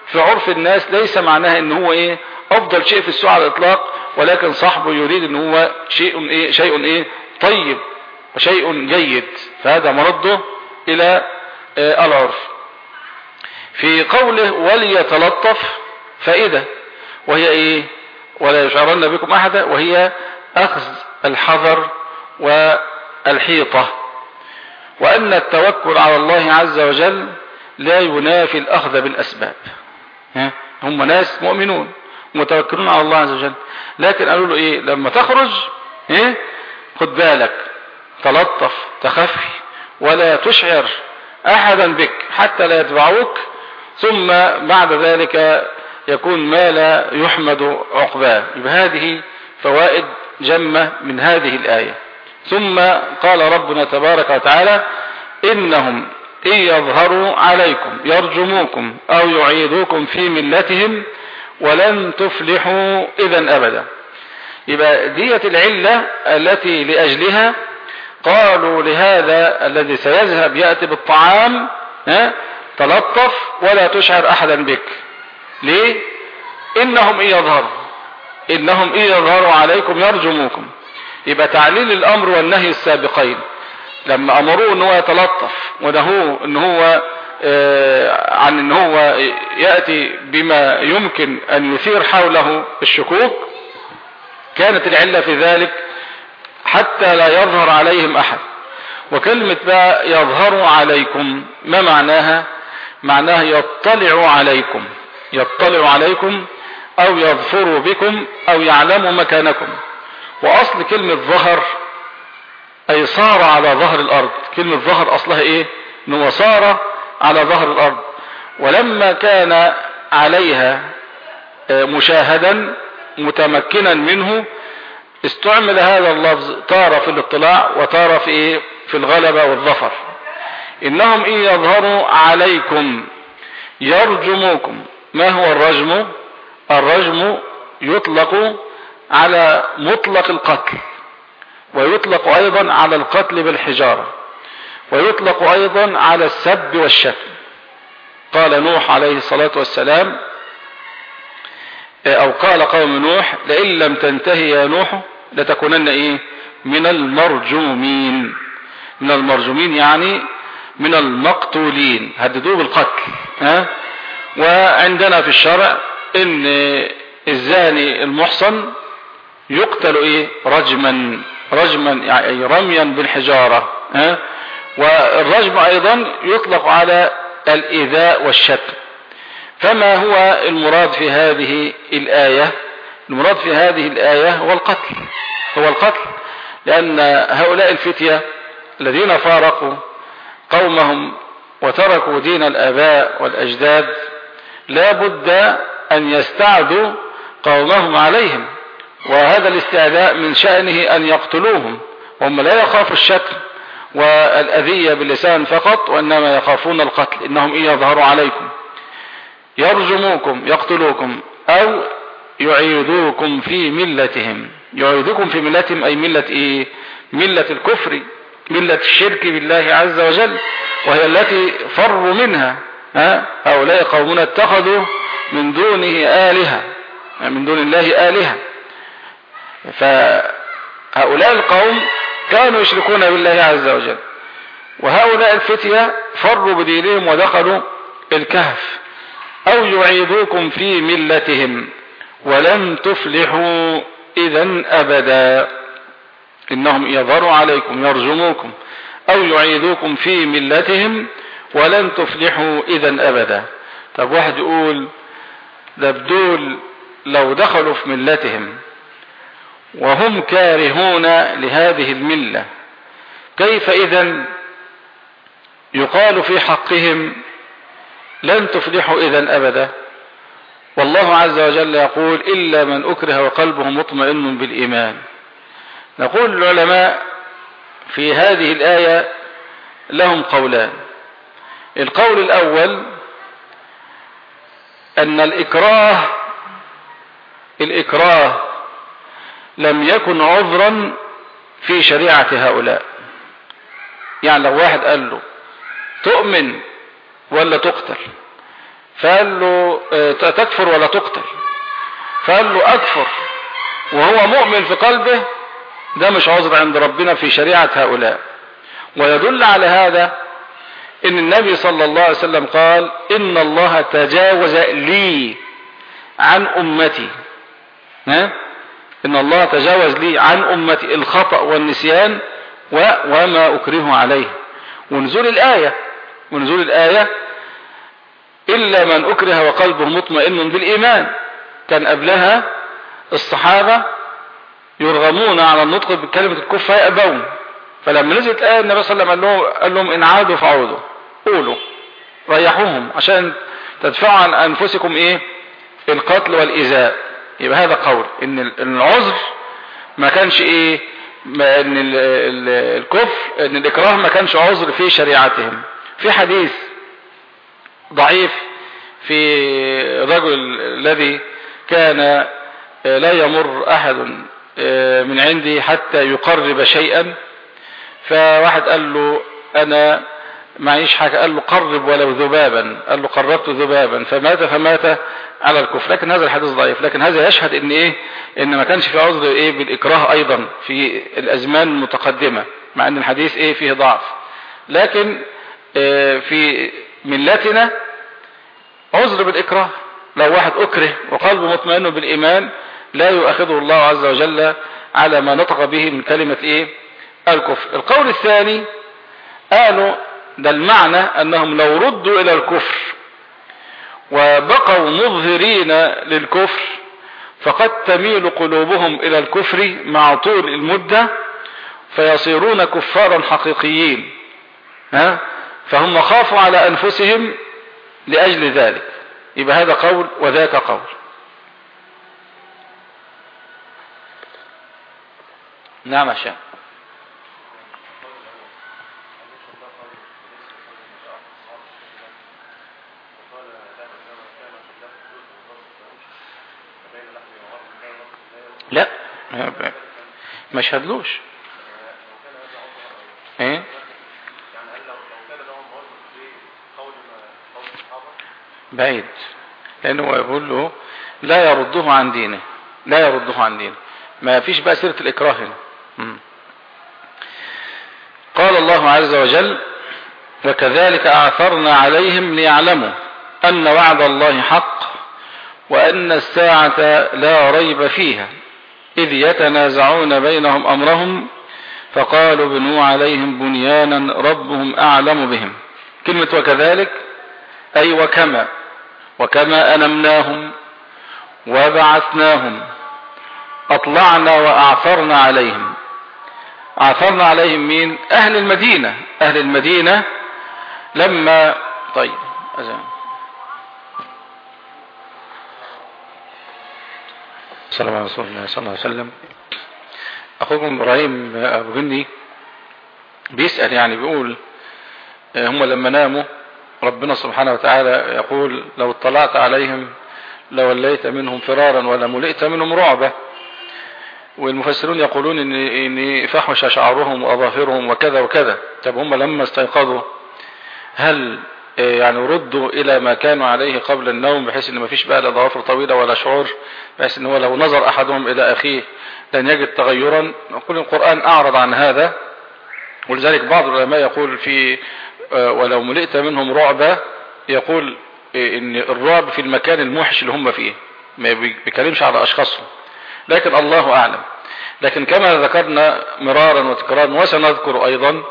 في عرف الناس ليس معناها إن هو إيه أفضل شيء في السوق على الإطلاق ولكن صاحبه يريد إن هو شيء إيه شيء إيه طيب وشيء جيد. فهذا مرده إلى آه العرف. في قوله وليتلطف فائدة وهي إيه؟ ولا يشعرن بكم احدا وهي أخذ الحذر والحيطة. وأن التوكل على الله عز وجل لا ينافي الأخذ بالأسباب. هم ناس مؤمنون متوكلون على الله عز وجل. لكن قالوا له إيه؟ لما تخرج إيه خد بالك تلطف تخفي ولا تشعر أحدا بك حتى لا يتبعوك. ثم بعد ذلك يكون ما لا يحمد عقباه. يبقى هذه فوائد جمة من هذه الآية. ثم قال ربنا تبارك وتعالى إنهم إن يظهروا عليكم يرجموكم أو يعيدوكم في ملتهم ولن تفلحوا إذا أبدا. يبقى دية العلة التي لأجلها قالوا لهذا الذي سيذهب يأتي بالطعام تلطف ولا تشعر أحدا بك. ليه؟ إنهم إن يظهروا. إنهم إن يظهروا عليكم يرجموكم. يبقى تعليل الأمر والنهي السابقين. لما أمروه أنه يتلطف ونهوه أنه هو آه عن أنه هو يأتي بما يمكن أن يثير حوله الشكوك كانت العلة في ذلك حتى لا يظهر عليهم أحد. وكلمة بقى يظهر عليكم ما معناها؟ معناها يطلع عليكم. يطلع عليكم أو يظفر بكم أو يعلم مكانكم. وأصل كلمة ظهر أي صار على ظهر الأرض. كلمة ظهر أصلها إيه؟ أنه صار على ظهر الأرض. ولما كان عليها مشاهدا متمكنا منه استعمل هذا اللفظ تارة في الاطلاع وتارة في إيه؟ في الغلبة والظفر. إنهم إن يظهروا عليكم يرجموكم. ما هو الرجم؟ الرجم يطلق على مطلق القتل ويطلق أيضا على القتل بالحجارة ويطلق أيضا على السب والشتم. قال نوح عليه الصلاة والسلام أو قال قوم نوح لئن لم تنتهي يا نوح لتكونن إيه؟ من المرجومين. من المرجومين يعني من المقتولين. هددوه بالقتل ها؟ وعندنا في الشرع إن الزاني المحصن يقتل إيه؟ رجما رجما يعني رميا بالحجارة ها؟ والرجم أيضا يطلق على الإيذاء والشتم. فما هو المراد في هذه الآية؟ المراد في هذه الآية هو القتل. هو القتل لأن هؤلاء الفتية الذين فارقوا قومهم وتركوا دين الآباء والأجداد لا بد أن يستعدوا قومهم عليهم وهذا الاستعداء من شأنه أن يقتلوهم وهم لا يخافوا الشكل والأذية باللسان فقط وإنما يخافون القتل إنهم إن يظهروا عليكم يرجموكم يقتلوكم أو يعيدوكم في ملتهم. يعيدوكم في ملتهم أي ملة إيه؟ ملة الكفر ملة الشرك بالله عز وجل وهي التي فروا منها. ها هؤلاء قومون اتخذوا من دونه آلهة من دون الله آلهة. فهؤلاء القوم كانوا يشركون بالله عز وجل. وهؤلاء الفتية فروا بدينهم ودخلوا الكهف. أو يعيدوكم في ملتهم. ولن تفلحوا إذا أبدا. إنهم يظهروا عليكم يرجموكم. أو يعيدوكم في ملتهم ولن تفلحوا إذا أبدا. طب واحد يقول ده بدول لو دخلوا في ملتهم وهم كارهون لهذه الملة كيف إذا يقال في حقهم لن تفلحوا إذا أبدا؟ والله عز وجل يقول إلا من أكره وقلبه مطمئن بالإيمان. نقول العلماء في هذه الآية لهم قولان. القول الأول أن الإكراه الإكراه لم يكن عذرا في شريعة هؤلاء. يعني لو واحد قال له تؤمن ولا تقتل فقال له تكفر ولا تقتل فقال له أكفر وهو مؤمن في قلبه ده مش عذر عند ربنا في شريعة هؤلاء. ويدل على هذا إن النبي صلى الله عليه وسلم قال إن الله تجاوز لي عن أمتي. ها؟ إن الله تجاوز لي عن أمتي. الخطأ والنسيان وما أكره عليه. ونزول الآية ونزول الآية إلا من أكره وقلبه مطمئن بالإيمان. كان قبلها الصحابة يرغمون على النطق بكلمة الكفر فيأبون. فلما نزلت الآية النبي صلى الله عليه وسلم قال لهم إن عادوا فعودوا قولوا ريحوهم عشان تدفعوا عن أنفسكم إيه؟ القتل والإيذاء. يبقى هذا قول إن العذر ما كانش إيه؟ ما إن الكفر إن الإكراه ما كانش عذر في شريعتهم. في حديث ضعيف في الرجل الذي كان لا يمر أحد من عندي حتى يقرب شيئا فواحد قال له أنا معيش حاجة. قال له قرب ولو ذبابا. قال له قربت ذبابا. فمات فمات على الكفر. لكن هذا الحديث ضعيف. لكن هذا يشهد إن إيه؟ إن ما كانش في عذر إيه؟ بالإكراه أيضا في الأزمان المتقدمة مع إن الحديث إيه؟ فيه ضعف. لكن آه في ملتنا عذر بالإكراه. لو واحد أكره وقلبه مطمئن بالإيمان لا يؤاخذه الله عز وجل على ما نطق به من كلمة إيه؟ الكفر. القول الثاني قالوا ده المعنى أنهم لو ردوا إلى الكفر وبقوا مظهرين للكفر فقد تميل قلوبهم إلى الكفر مع طول المدة فيصيرون كفارا حقيقيين ها؟ فهم خافوا على أنفسهم لأجل ذلك. يبقى هذا قول وذاك قول. نعم يا شيخ. لا. ما شهدلوش. إيه؟ بعيد. لأنه يقول له لا يرده عن دينه. لا يرده عن دينه. ما فيش بقى سيرة الإكراه هنا. قال الله عز وجل وكذلك أعثرنا عليهم ليعلموا أن وعد الله حق وأن الساعة لا ريب فيها. إذ يتنازعون بينهم أمرهم فقالوا بنوا عليهم بنيانا ربهم أعلم بهم. كلمة وكذلك أي وكما وكما أنمناهم وبعثناهم أطلعنا وأعثرنا عليهم. أعثرنا عليهم مين أهل المدينة أهل المدينة لما طيب أزام صلى عليه رسول الله صلى الله عليه وسلم. أخوكم إبراهيم أبو جندي بيسأل يعني بيقول هم لما ناموا ربنا سبحانه وتعالى يقول لو اطلعت عليهم لوليت منهم فرارا ولا ملئت منهم رعبا. والمفسرون يقولون ان, إن فحش شعرهم وأظافرهم وكذا وكذا. طب هم لما استيقظوا هل يعني ردوا إلى ما كانوا عليه قبل النوم بحيث إن ما فيش بقى لا ضوافر طويلة ولا شعور بحيث إن هو لو نظر أحدهم إلى أخيه لن يجد تغيرا. نقول القرآن أعرض عن هذا ولذلك بعض العلماء يقول في ولو ملئت منهم رعبا يقول إن الرعب في المكان الموحش اللي هم فيه ما بيكلمش على أشخاصهم. لكن الله أعلم. لكن كما ذكرنا مرارا وتكرارا وسنذكر أيضا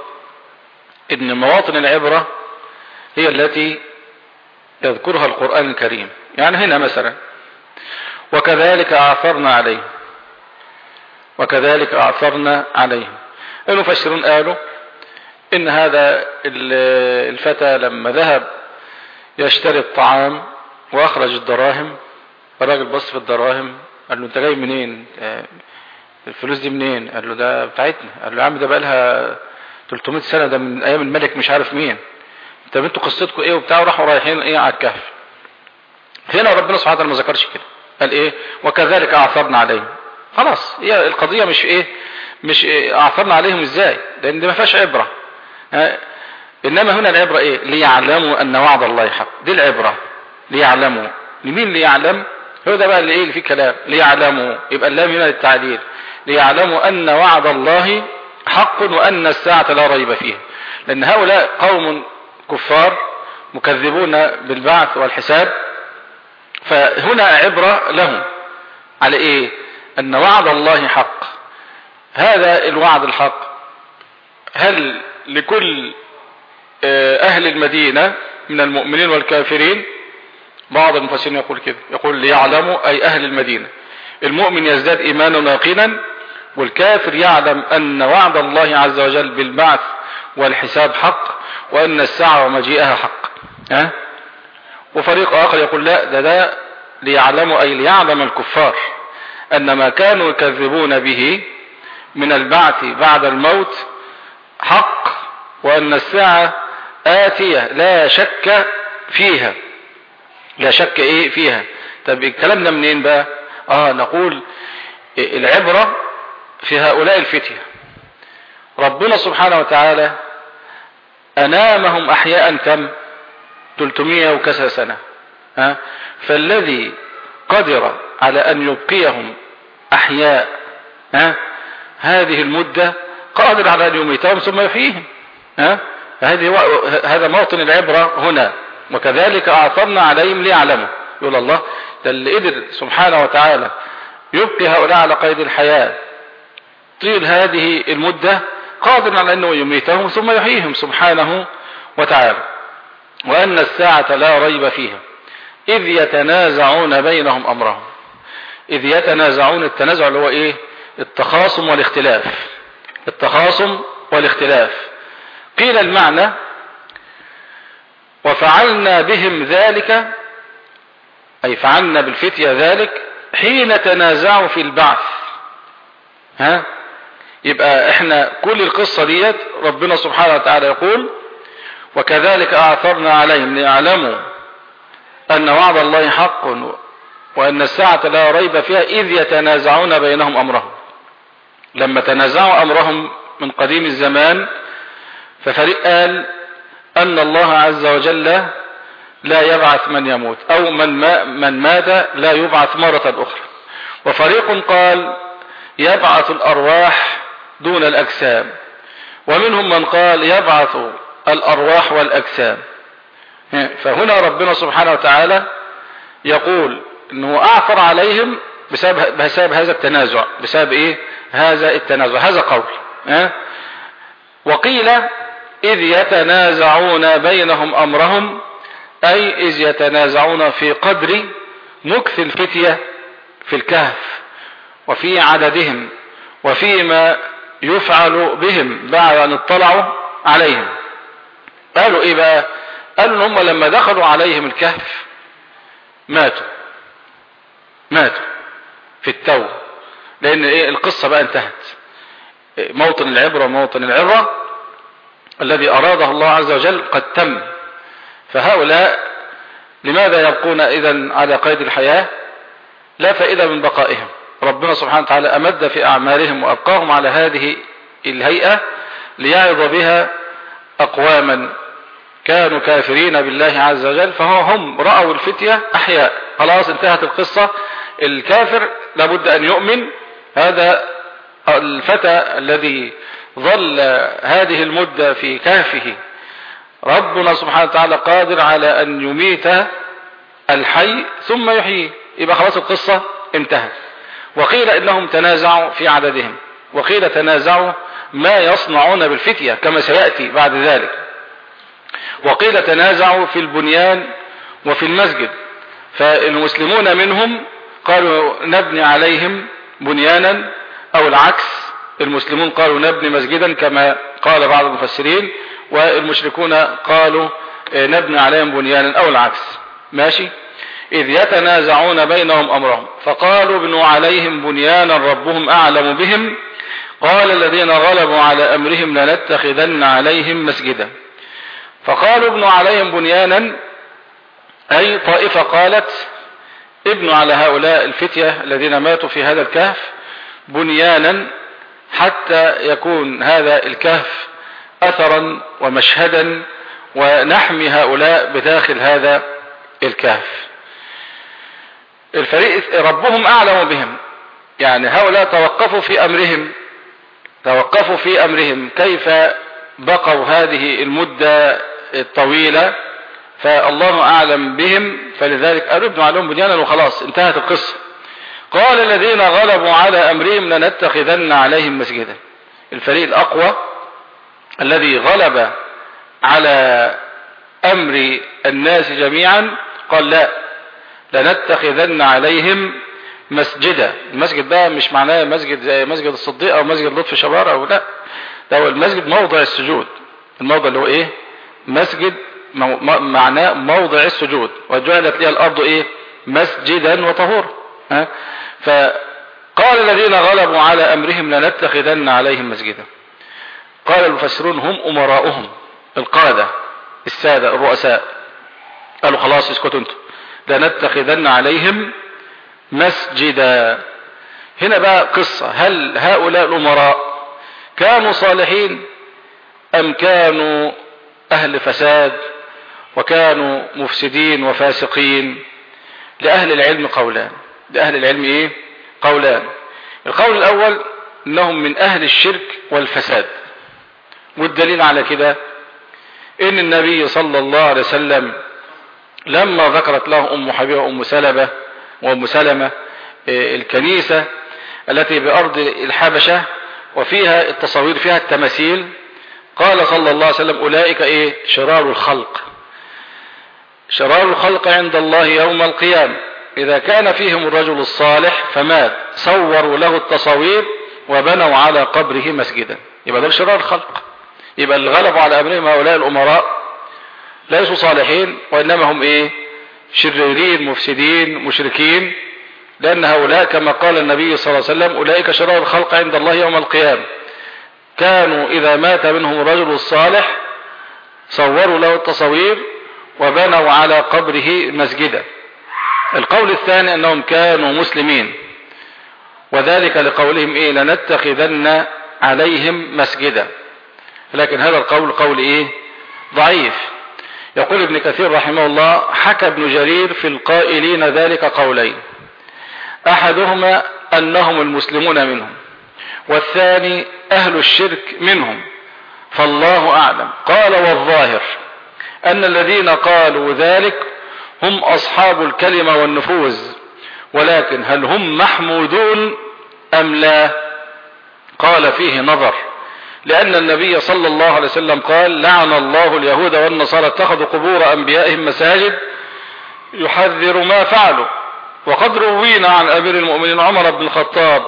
إن مواطن العبرة هي التي يذكرها القرآن الكريم. يعني هنا مثلا وكذلك أعثرنا عليه وكذلك أعثرنا عليهم. المفسرون قالوا إن هذا الفتى لما ذهب يشتري الطعام وأخرج الدراهم الراجل بص في الدراهم قال له أنت جاي منين؟ الفلوس دي منين؟ قال له ده بتاعتنا. قال له يا عم ده بقى لها 300 سنة ده من أيام الملك مش عارف مين. طب أنتوا قصتكم إيه وبتاع؟ وراحوا رايحين إيه على الكهف. هنا ربنا سبحانه وتعالى ما ذكرش كده. قال إيه؟ وكذلك أعثرنا عليهم. خلاص هي القضية مش إيه؟ مش إيه؟ أعثرنا عليهم إزاي؟ لأن دي ما فيهاش عبرة. إنما هنا العبرة إيه؟ ليعلموا أن وعد الله حق. دي العبرة. ليعلموا. لمين ليعلم؟ هو ده بقى اللي إيه؟ اللي فيه كلام. ليعلموا. يبقى اللام هنا للتعليل ليعلموا أن وعد الله حق وأن الساعة لا ريب فيها. لأن هؤلاء قوم كفار مكذبون بالبعث والحساب فهنا عبرة لهم على إيه؟ أن وعد الله حق. هذا الوعد الحق. هل لكل آه، أهل المدينة من المؤمنين والكافرين؟ بعض المفسرين يقول كده. يقول ليعلموا أي أهل المدينة. المؤمن يزداد إيمانا ويقينا والكافر يعلم أن وعد الله عز وجل بالبعث والحساب حق. وأن الساعة ومجيئها حق. ها؟ وفريق آخر يقول لا ده ده ليعلموا أي ليعلم الكفار أن ما كانوا يكذبون به من البعث بعد الموت حق وأن الساعة آتية لا شك فيها. لا شك إيه؟ فيها. طب الكلام ده منين بقى؟ آه نقول العبرة في هؤلاء الفتية. ربنا سبحانه وتعالى أنامهم أحياء كم؟ 300 وكسر سنة. ها؟ فالذي قدر على أن يبقيهم أحياء ها؟ هذه المدة قادر على أن يميتهم ثم يحييهم ها؟ هذه هذا موطن العبرة هنا. وكذلك أعثرنا عليهم ليعلموا. يقول الله ده اللي قدر سبحانه وتعالى يبقي هؤلاء على قيد الحياة. طيل هذه المدة قادر على أنه يميتهم ثم يحييهم سبحانه وتعالى. وأن الساعة لا ريب فيها. إذ يتنازعون بينهم أمرهم. إذ يتنازعون التنازع اللي هو إيه؟ التخاصم والاختلاف. التخاصم والاختلاف. قيل المعنى وفعلنا بهم ذلك أي فعلنا بالفتية ذلك حين تنازعوا في البعث. ها؟ يبقى إحنا كل القصة ديت ربنا سبحانه وتعالى يقول وكذلك أعثرنا عليهم ليعلموا أن وعد الله حق وأن الساعة لا ريب فيها إذ يتنازعون بينهم أمرهم. لما تنازعوا أمرهم من قديم الزمان ففريق قال أن الله عز وجل لا يبعث من يموت أو من, ما من مات لا يبعث مرة أخرى. وفريق قال يبعث الأرواح دون الأجسام. ومنهم من قال يبعث الأرواح والأجسام. فهنا ربنا سبحانه وتعالى يقول إنه أعثر عليهم بسبب, بسبب هذا التنازع. بسبب إيه؟ هذا التنازع. هذا قول؟ وقيل إذ يتنازعون بينهم أمرهم أي إذ يتنازعون في قدر مكث الفتية في الكهف وفي عددهم وفيما يفعل بهم بعد أن اطلعوا عليهم. قالوا إيه بقى قالوا إن هم لما دخلوا عليهم الكهف ماتوا. ماتوا في التو. لأن إيه القصة بقى انتهت. موطن العبرة وموطن العبرة الذي أراده الله عز وجل قد تم. فهؤلاء لماذا يبقون اذا على قيد الحياة؟ لا فائدة من بقائهم. ربنا سبحانه وتعالى أمد في أعمالهم وأبقاهم على هذه الهيئة ليعظ بها أقواما كانوا كافرين بالله عز وجل فهم رأوا الفتية أحياء. خلاص انتهت القصة. الكافر لابد أن يؤمن. هذا الفتى الذي ظل هذه المدة في كهفه. ربنا سبحانه وتعالى قادر على أن يميت الحي ثم يحييه يبقى خلاص القصة انتهت. وقيل إنهم تنازعوا في عددهم وقيل تنازعوا ما يصنعون بالفتية كما سيأتي بعد ذلك. وقيل تنازعوا في البنيان وفي المسجد فالمسلمون منهم قالوا نبني عليهم بنيانا أو العكس المسلمون قالوا نبني مسجدا كما قال بعض المفسرين والمشركون قالوا نبني عليهم بنيانا أو العكس. ماشي؟ إذ يتنازعون بينهم أمرهم. فقالوا ابنوا عليهم بنيانا ربهم أعلم بهم. قال الذين غلبوا على أمرهم لنتخذن عليهم مسجدا. فقالوا ابنوا عليهم بنيانا أي طائفة قالت ابنوا على هؤلاء الفتية الذين ماتوا في هذا الكهف بنيانا حتى يكون هذا الكهف أثرا ومشهدا ونحمي هؤلاء بداخل هذا الكهف. الفريق ربهم أعلم بهم. يعني هؤلاء توقفوا في أمرهم توقفوا في أمرهم. كيف بقوا هذه المدة الطويلة؟ فالله أعلم بهم. فلذلك ابنوا عليهم بنيانا وخلاص انتهت القصة. قال الذين غلبوا على أمرهم لنتخذن عليهم مسجدا. الفريق الأقوى الذي غلب على أمر الناس جميعا قال لا لنتخذن عليهم مسجدا. المسجد ده مش معناه مسجد زي مسجد الصديق أو مسجد لطفي شبارة أو لا. ده هو المسجد موضع السجود. الموضع اللي هو إيه؟ مسجد معناه موضع السجود. وجعلت لها الأرض إيه؟ مسجدا وطهورا. ها؟ فقال الذين غلبوا على أمرهم لنتخذن عليهم مسجدا. قال المفسرون هم أمراؤهم. القادة السادة الرؤساء. قالوا خلاص اسكتوا أنتوا. لنتخذن عليهم مسجدا. هنا بقى قصة. هل هؤلاء الأمراء كانوا صالحين أم كانوا أهل فساد وكانوا مفسدين وفاسقين؟ لأهل العلم قولان. لأهل العلم إيه؟ قولان. القول الأول أنهم من أهل الشرك والفساد. والدليل على كده إن النبي صلى الله عليه وسلم لما ذكرت له أم حبيبة أم سلمة وأم سلمة الكنيسة التي بأرض الحبشة وفيها التصوير فيها التماثيل قال صلى الله عليه وسلم أولئك إيه؟ شرار الخلق. شرار الخلق عند الله يوم القيامة. إذا كان فيهم الرجل الصالح فمات صوروا له التصوير وبنوا على قبره مسجدا. يبقى ده شرار الخلق. يبقى اللي غلبوا على أمرهم هؤلاء الأمراء ليسوا صالحين وإنما هم إيه؟ شريرين مفسدين مشركين. لأن هؤلاء كما قال النبي صلى الله عليه وسلم أولئك شرار الخلق عند الله يوم القيامة. كانوا إذا مات منهم الرجل الصالح صوروا له التصوير وبنوا على قبره مسجدا. القول الثاني أنهم كانوا مسلمين. وذلك لقولهم إيه؟ لنتخذن عليهم مسجدا. لكن هذا القول قول إيه؟ ضعيف. يقول ابن كثير رحمه الله حكى ابن جرير في القائلين ذلك قولين. أحدهما أنهم المسلمون منهم والثاني أهل الشرك منهم فالله أعلم. قال والظاهر أن الذين قالوا ذلك هم أصحاب الكلمة والنفوذ ولكن هل هم محمودون أم لا؟ قال فيه نظر. لأن النبي صلى الله عليه وسلم قال لعن الله اليهود والنصارى اتخذوا قبور أنبيائهم مساجد يحذر ما فعلوا وقد روينا عن أمير المؤمنين عمر بن الخطاب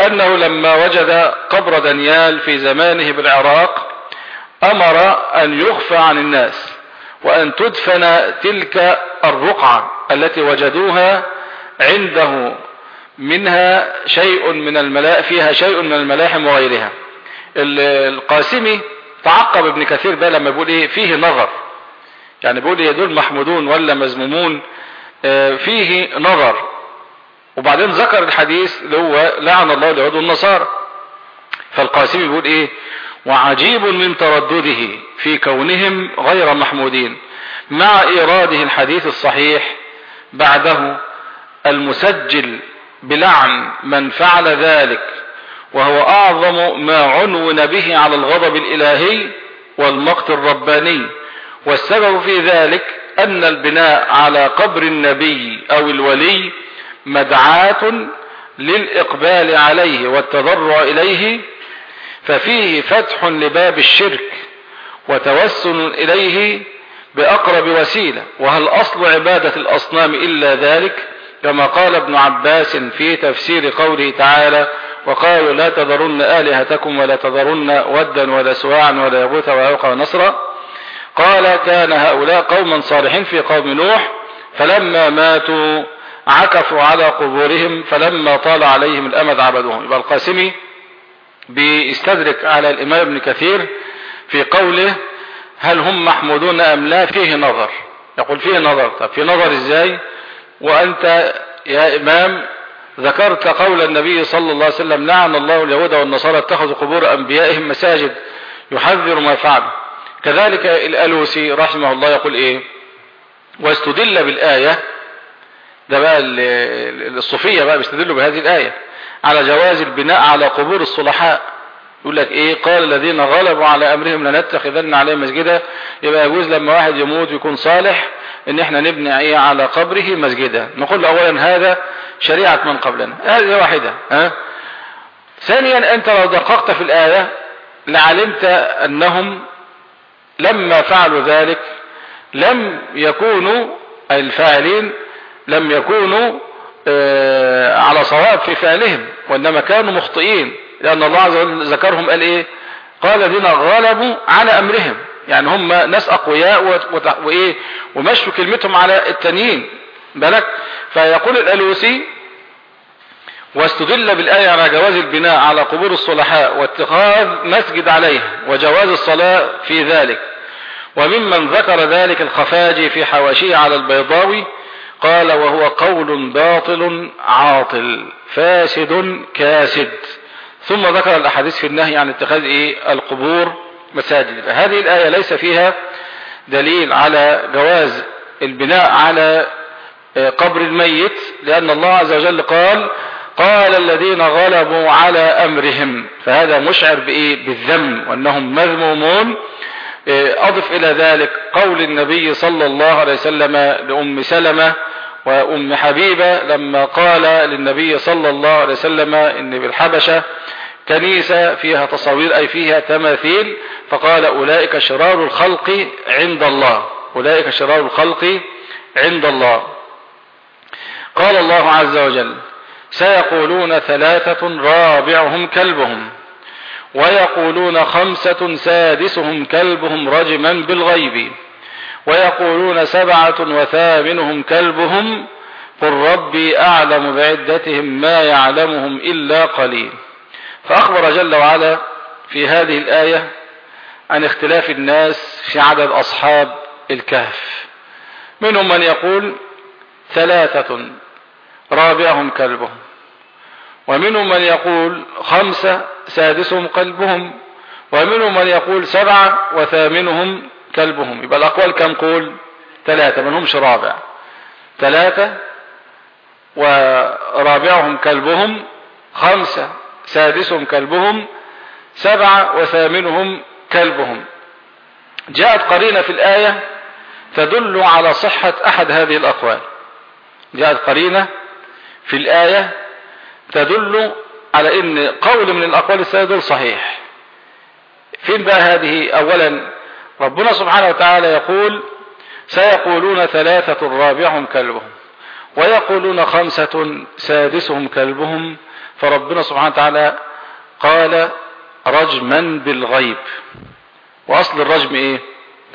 أنه لما وجد قبر دانيال في زمانه بالعراق أمر أن يخفى عن الناس وأن تدفن تلك الرقعة التي وجدوها عنده منها شيء من الملاء فيها شيء من الملاحم وغيرها. القاسمي تعقب ابن كثير بقى لما بيقول إيه؟ فيه نظر. يعني بيقول إيه؟ دول محمودون ولا مذمومون؟ آه فيه نظر. وبعدين ذكر الحديث اللي هو لعن الله اليهود والنصارى فالقاسمي بيقول إيه؟ وعجيب من تردده في كونهم غير محمودين مع إيراده الحديث الصحيح بعده المسجل بلعن من فعل ذلك. وهو أعظم ما عنون به على الغضب الإلهي والمقت الرباني. والسبب في ذلك أن البناء على قبر النبي أو الولي مدعاة للإقبال عليه والتضرع إليه ففيه فتح لباب الشرك وتوسل إليه بأقرب وسيلة. وهل أصل عبادة الأصنام إلا ذلك؟ كما قال ابن عباس في تفسير قوله تعالى وقالوا لا تذرن آلهتكم ولا تذرن ودا ولا سواعا ولا يغوث ويعوق ونصرا. قال كان هؤلاء قوما صالحين في قوم نوح فلما ماتوا عكفوا على قبورهم فلما طال عليهم الأمد عبدوهم. يبقى القاسمي بيستدرك على الإمام ابن كثير في قوله هل هم محمودون أم لا؟ فيه نظر. يقول فيه نظر. طب في نظر إزاي؟ وأنت يا إمام ذكرت قول النبي صلى الله عليه وسلم لعن الله اليهود والنصارى اتخذوا قبور أنبيائهم مساجد يحذر ما فعل. كذلك الألوسي رحمه الله يقول إيه؟ واستدل بالآية ده بقى الصوفية بقى بيستدلوا بهذه الآية على جواز البناء على قبور الصلحاء. يقول لك إيه؟ قال الذين غلبوا على أمرهم لنتخذن عليه مسجدا يبقى يجوز لما واحد يموت ويكون صالح إن إحنا نبني إيه على قبره مسجدا. نقول اولا هذا شريعة من قبلنا. هذه واحدة ها؟ ثانيا أنت لو دققت في الآية لعلمت أنهم لما فعلوا ذلك لم يكونوا الفاعلين لم يكونوا آه، على صواب في فعلهم وإنما كانوا مخطئين لأن الله عز وجل ذكرهم قال إيه؟ قال الذين غلبوا على أمرهم. يعني هم ناس أقوياء وإيه ومشوا كلمتهم على التانيين بالك فيقول الألوسي واستدل بالآية على جواز البناء على قبور الصلحاء واتخاذ مسجد عليها وجواز الصلاة في ذلك. وممن ذكر ذلك الخفاجي في حواشيه على البيضاوي قال وهو قول باطل عاطل فاسد كاسد. ثم ذكر الأحاديث في النهي عن اتخاذ إيه القبور مساجد. هذه الآية ليس فيها دليل على جواز البناء على آه، قبر الميت لأن الله عز وجل قال قال الذين غلبوا على أمرهم. فهذا مشعر بإيه؟ بالذم وأنهم مذمومون. آه، أضف إلى ذلك قول النبي صلى الله عليه وسلم لأم سلمة وأم حبيبة لما قال للنبي صلى الله عليه وسلم إن بالحبشة كنيسة فيها تصاوير أي فيها تماثيل فقال أولئك شرار الخلق عند الله. أولئك شرار الخلق عند الله. قال الله عز وجل سيقولون ثلاثة رابعهم كلبهم ويقولون خمسة سادسهم كلبهم رجما بالغيب ويقولون سبعة وثامنهم كلبهم قل ربي أعلم بعدتهم ما يعلمهم إلا قليل. فأخبر جل وعلا في هذه الآية عن اختلاف الناس في عدد أصحاب الكهف. منهم من يقول ثلاثة رابعهم كلبهم ومنهم من يقول خمسة سادسهم قلبهم ومنهم من يقول سبعة وثامنهم كلبهم. يبقى الأقوال كم؟ قول ثلاثة منهمش رابع. ثلاثة ورابعهم كلبهم خمسة سادسهم كلبهم سبعة وثامنهم كلبهم. جاءت قرينة في الآية تدل على صحة أحد هذه الأقوال. جاءت قرينة في الآية تدل على إن قول من الأقوال الثلاثة دول صحيح. فين بقى هذه؟ أولا ربنا سبحانه وتعالى يقول سيقولون ثلاثة رابعهم كلبهم ويقولون خمسة سادسهم كلبهم. فربنا سبحانه وتعالى قال رجما بالغيب. وأصل الرجم إيه؟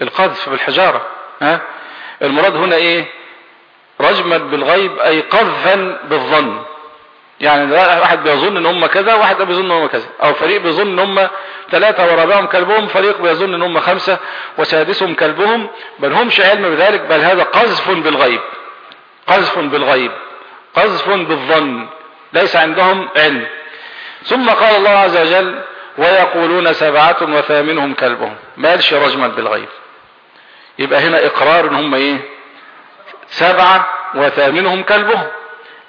القذف بالحجارة. ها؟ المراد هنا إيه؟ رجما بالغيب أي قذفا بالظن. يعني واحد بيظن إن هم كذا واحد بيظن إن هم كذا. أو فريق بيظن إن هم ثلاثة ورابعهم كلبهم فريق بيظن إن هم خمسة وسادسهم كلبهم. بل همش علم بذلك بل هذا قذف بالغيب. قذف بالغيب. قذف بالظن. ليس عندهم علم. ثم قال الله عز وجل ويقولون سبعة وثامنهم كلبهم. ما قالش رجما بالغيب. يبقى هنا إقرار إن هم إيه؟ سبعة وثامنهم كلبهم.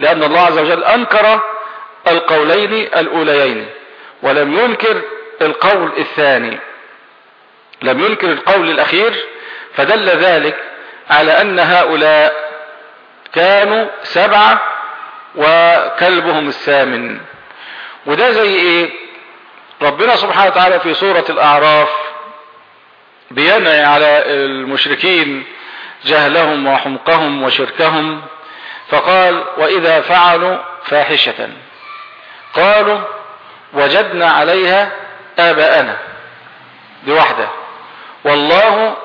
لأن الله عز وجل أنكر القولين الأوليين. ولم ينكر القول الثاني. لم ينكر القول الأخير. فدل ذلك على أن هؤلاء كانوا سبعة وكلبهم الثامن. وده زي إيه؟ ربنا سبحانه وتعالى في سورة الأعراف بينعي على المشركين جهلهم وحمقهم وشركهم فقال وإذا فعلوا فاحشة. قالوا وجدنا عليها آباءنا. دي واحدة. والله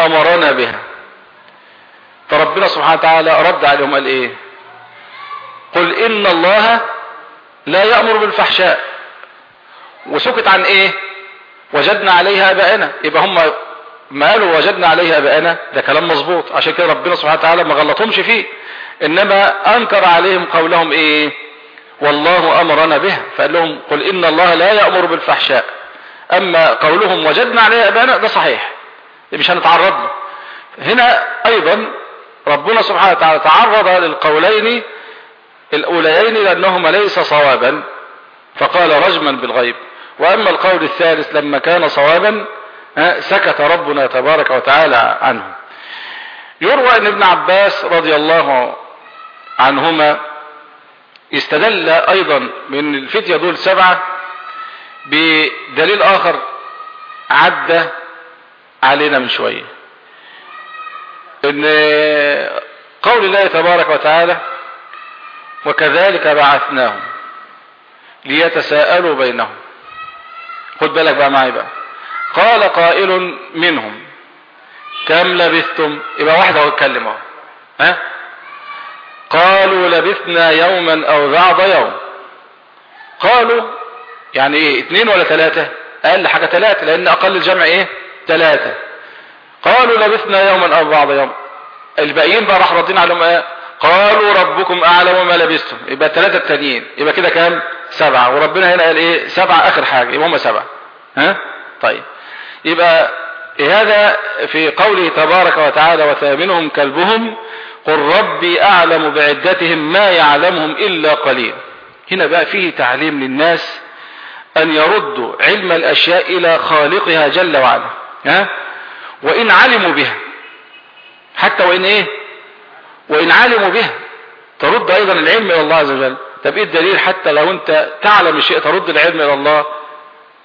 أمرنا بها. فربنا سبحانه وتعالى رد عليهم قال إيه؟ قل إن الله لا يأمر بالفحشاء. وسكت عن إيه؟ وجدنا عليها ابائنا يبقى هم ما قالوا وجدنا عليها ابائنا ده كلام مظبوط. عشان كده ربنا سبحانه وتعالى ما غلطهمش فيه. إنما أنكر عليهم قولهم إيه؟ والله أمرنا بها. فقال لهم قل إن الله لا يأمر بالفحشاء. أما قولهم وجدنا عليها ابائنا ده صحيح. مش هنتعرض له. هنا أيضا ربنا سبحانه وتعالى تعرض للقولين الأوليين لأنهما ليس صوابا. فقال رجما بالغيب. وأما القول الثالث لما كان صوابا سكت ربنا تبارك وتعالى عنه. يروى ان ابن عباس رضي الله عنهما استدل أيضا من الفتية دول سبعة بدليل آخر عدى علينا من شوية. إن قول الله تبارك وتعالى وكذلك بعثناهم ليتساءلوا بينهم. خد بالك بقى معي بقى. قال قائل منهم كم لبثتم؟ يبقى واحد هو اتكلم اهو. ها؟ قالوا لبثنا يوما أو بعض يوم. قالوا يعني إيه اتنين ولا ثلاثة أقل حاجة ثلاثة لأن أقل الجمع إيه؟ ثلاثة قالوا لبثنا يوما أو بعض يوم. الباقيين بقى راح ردين عليهم إيه قالوا ربكم اعلم ما لبثتم. يبقى ثلاثة التانيين. يبقى كده كام؟ سبعة وربنا هنا قال إيه؟ سبعة آخر حاجة يبقى هم سبعة. ها؟ طيب. يبقى هذا في قوله تبارك وتعالى وثامنهم كلبهم قل ربي أعلم بعدتهم ما يعلمهم إلا قليل. هنا بقى فيه تعليم للناس أن يردوا علم الأشياء إلى خالقها جل وعلا. ها؟ وإن علموا بها. حتى وإن إيه؟ وإن علموا بها. ترد أيضا العلم إلى الله عز وجل. طب إيه الدليل حتى لو أنت تعلم الشيء ترد العلم إلى الله؟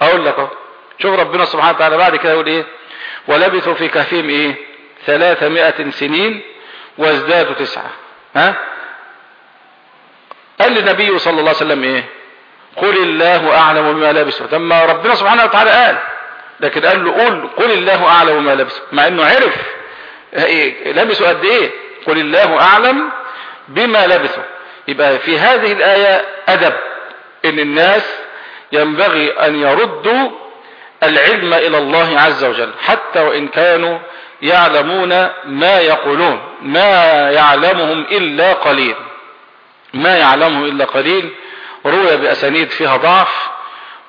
أقول لك شوف ربنا سبحانه وتعالى بعد كده يقول إيه؟ ولبثوا في كهفهم إيه؟ ثلاثمائة سنين وازدادوا تسعة. ها؟ قال للنبي صلى الله عليه وسلم إيه؟ قل الله اعلم بما لبسوا لما ربنا سبحانه وتعالى قال لكن قال له قل قل الله اعلم بما لبسوا مع إنه عرف إيه؟ لبسوا قد إيه؟ قل الله اعلم بما لبسوا يبقى في هذه الآية أدب إن الناس ينبغي أن يردوا العلم إلى الله عز وجل حتى وإن كانوا يعلمون ما يقولون ما يعلمهم إلا قليل. ما يعلمه إلا قليل روي بأسانيد فيها ضعف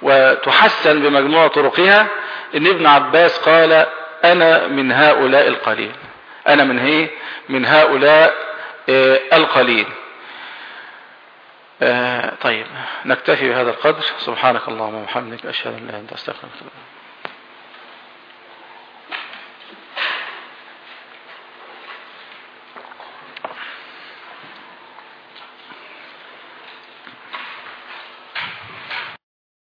وتحسن بمجموع طرقها إن ابن عباس قال أنا من هؤلاء القليل. أنا من هي من هؤلاء آه القليل. آه طيب نكتفي بهذا القدر. سبحانك اللهم وبحمدك أشهد أن لا إله إلا أنت أستغفرك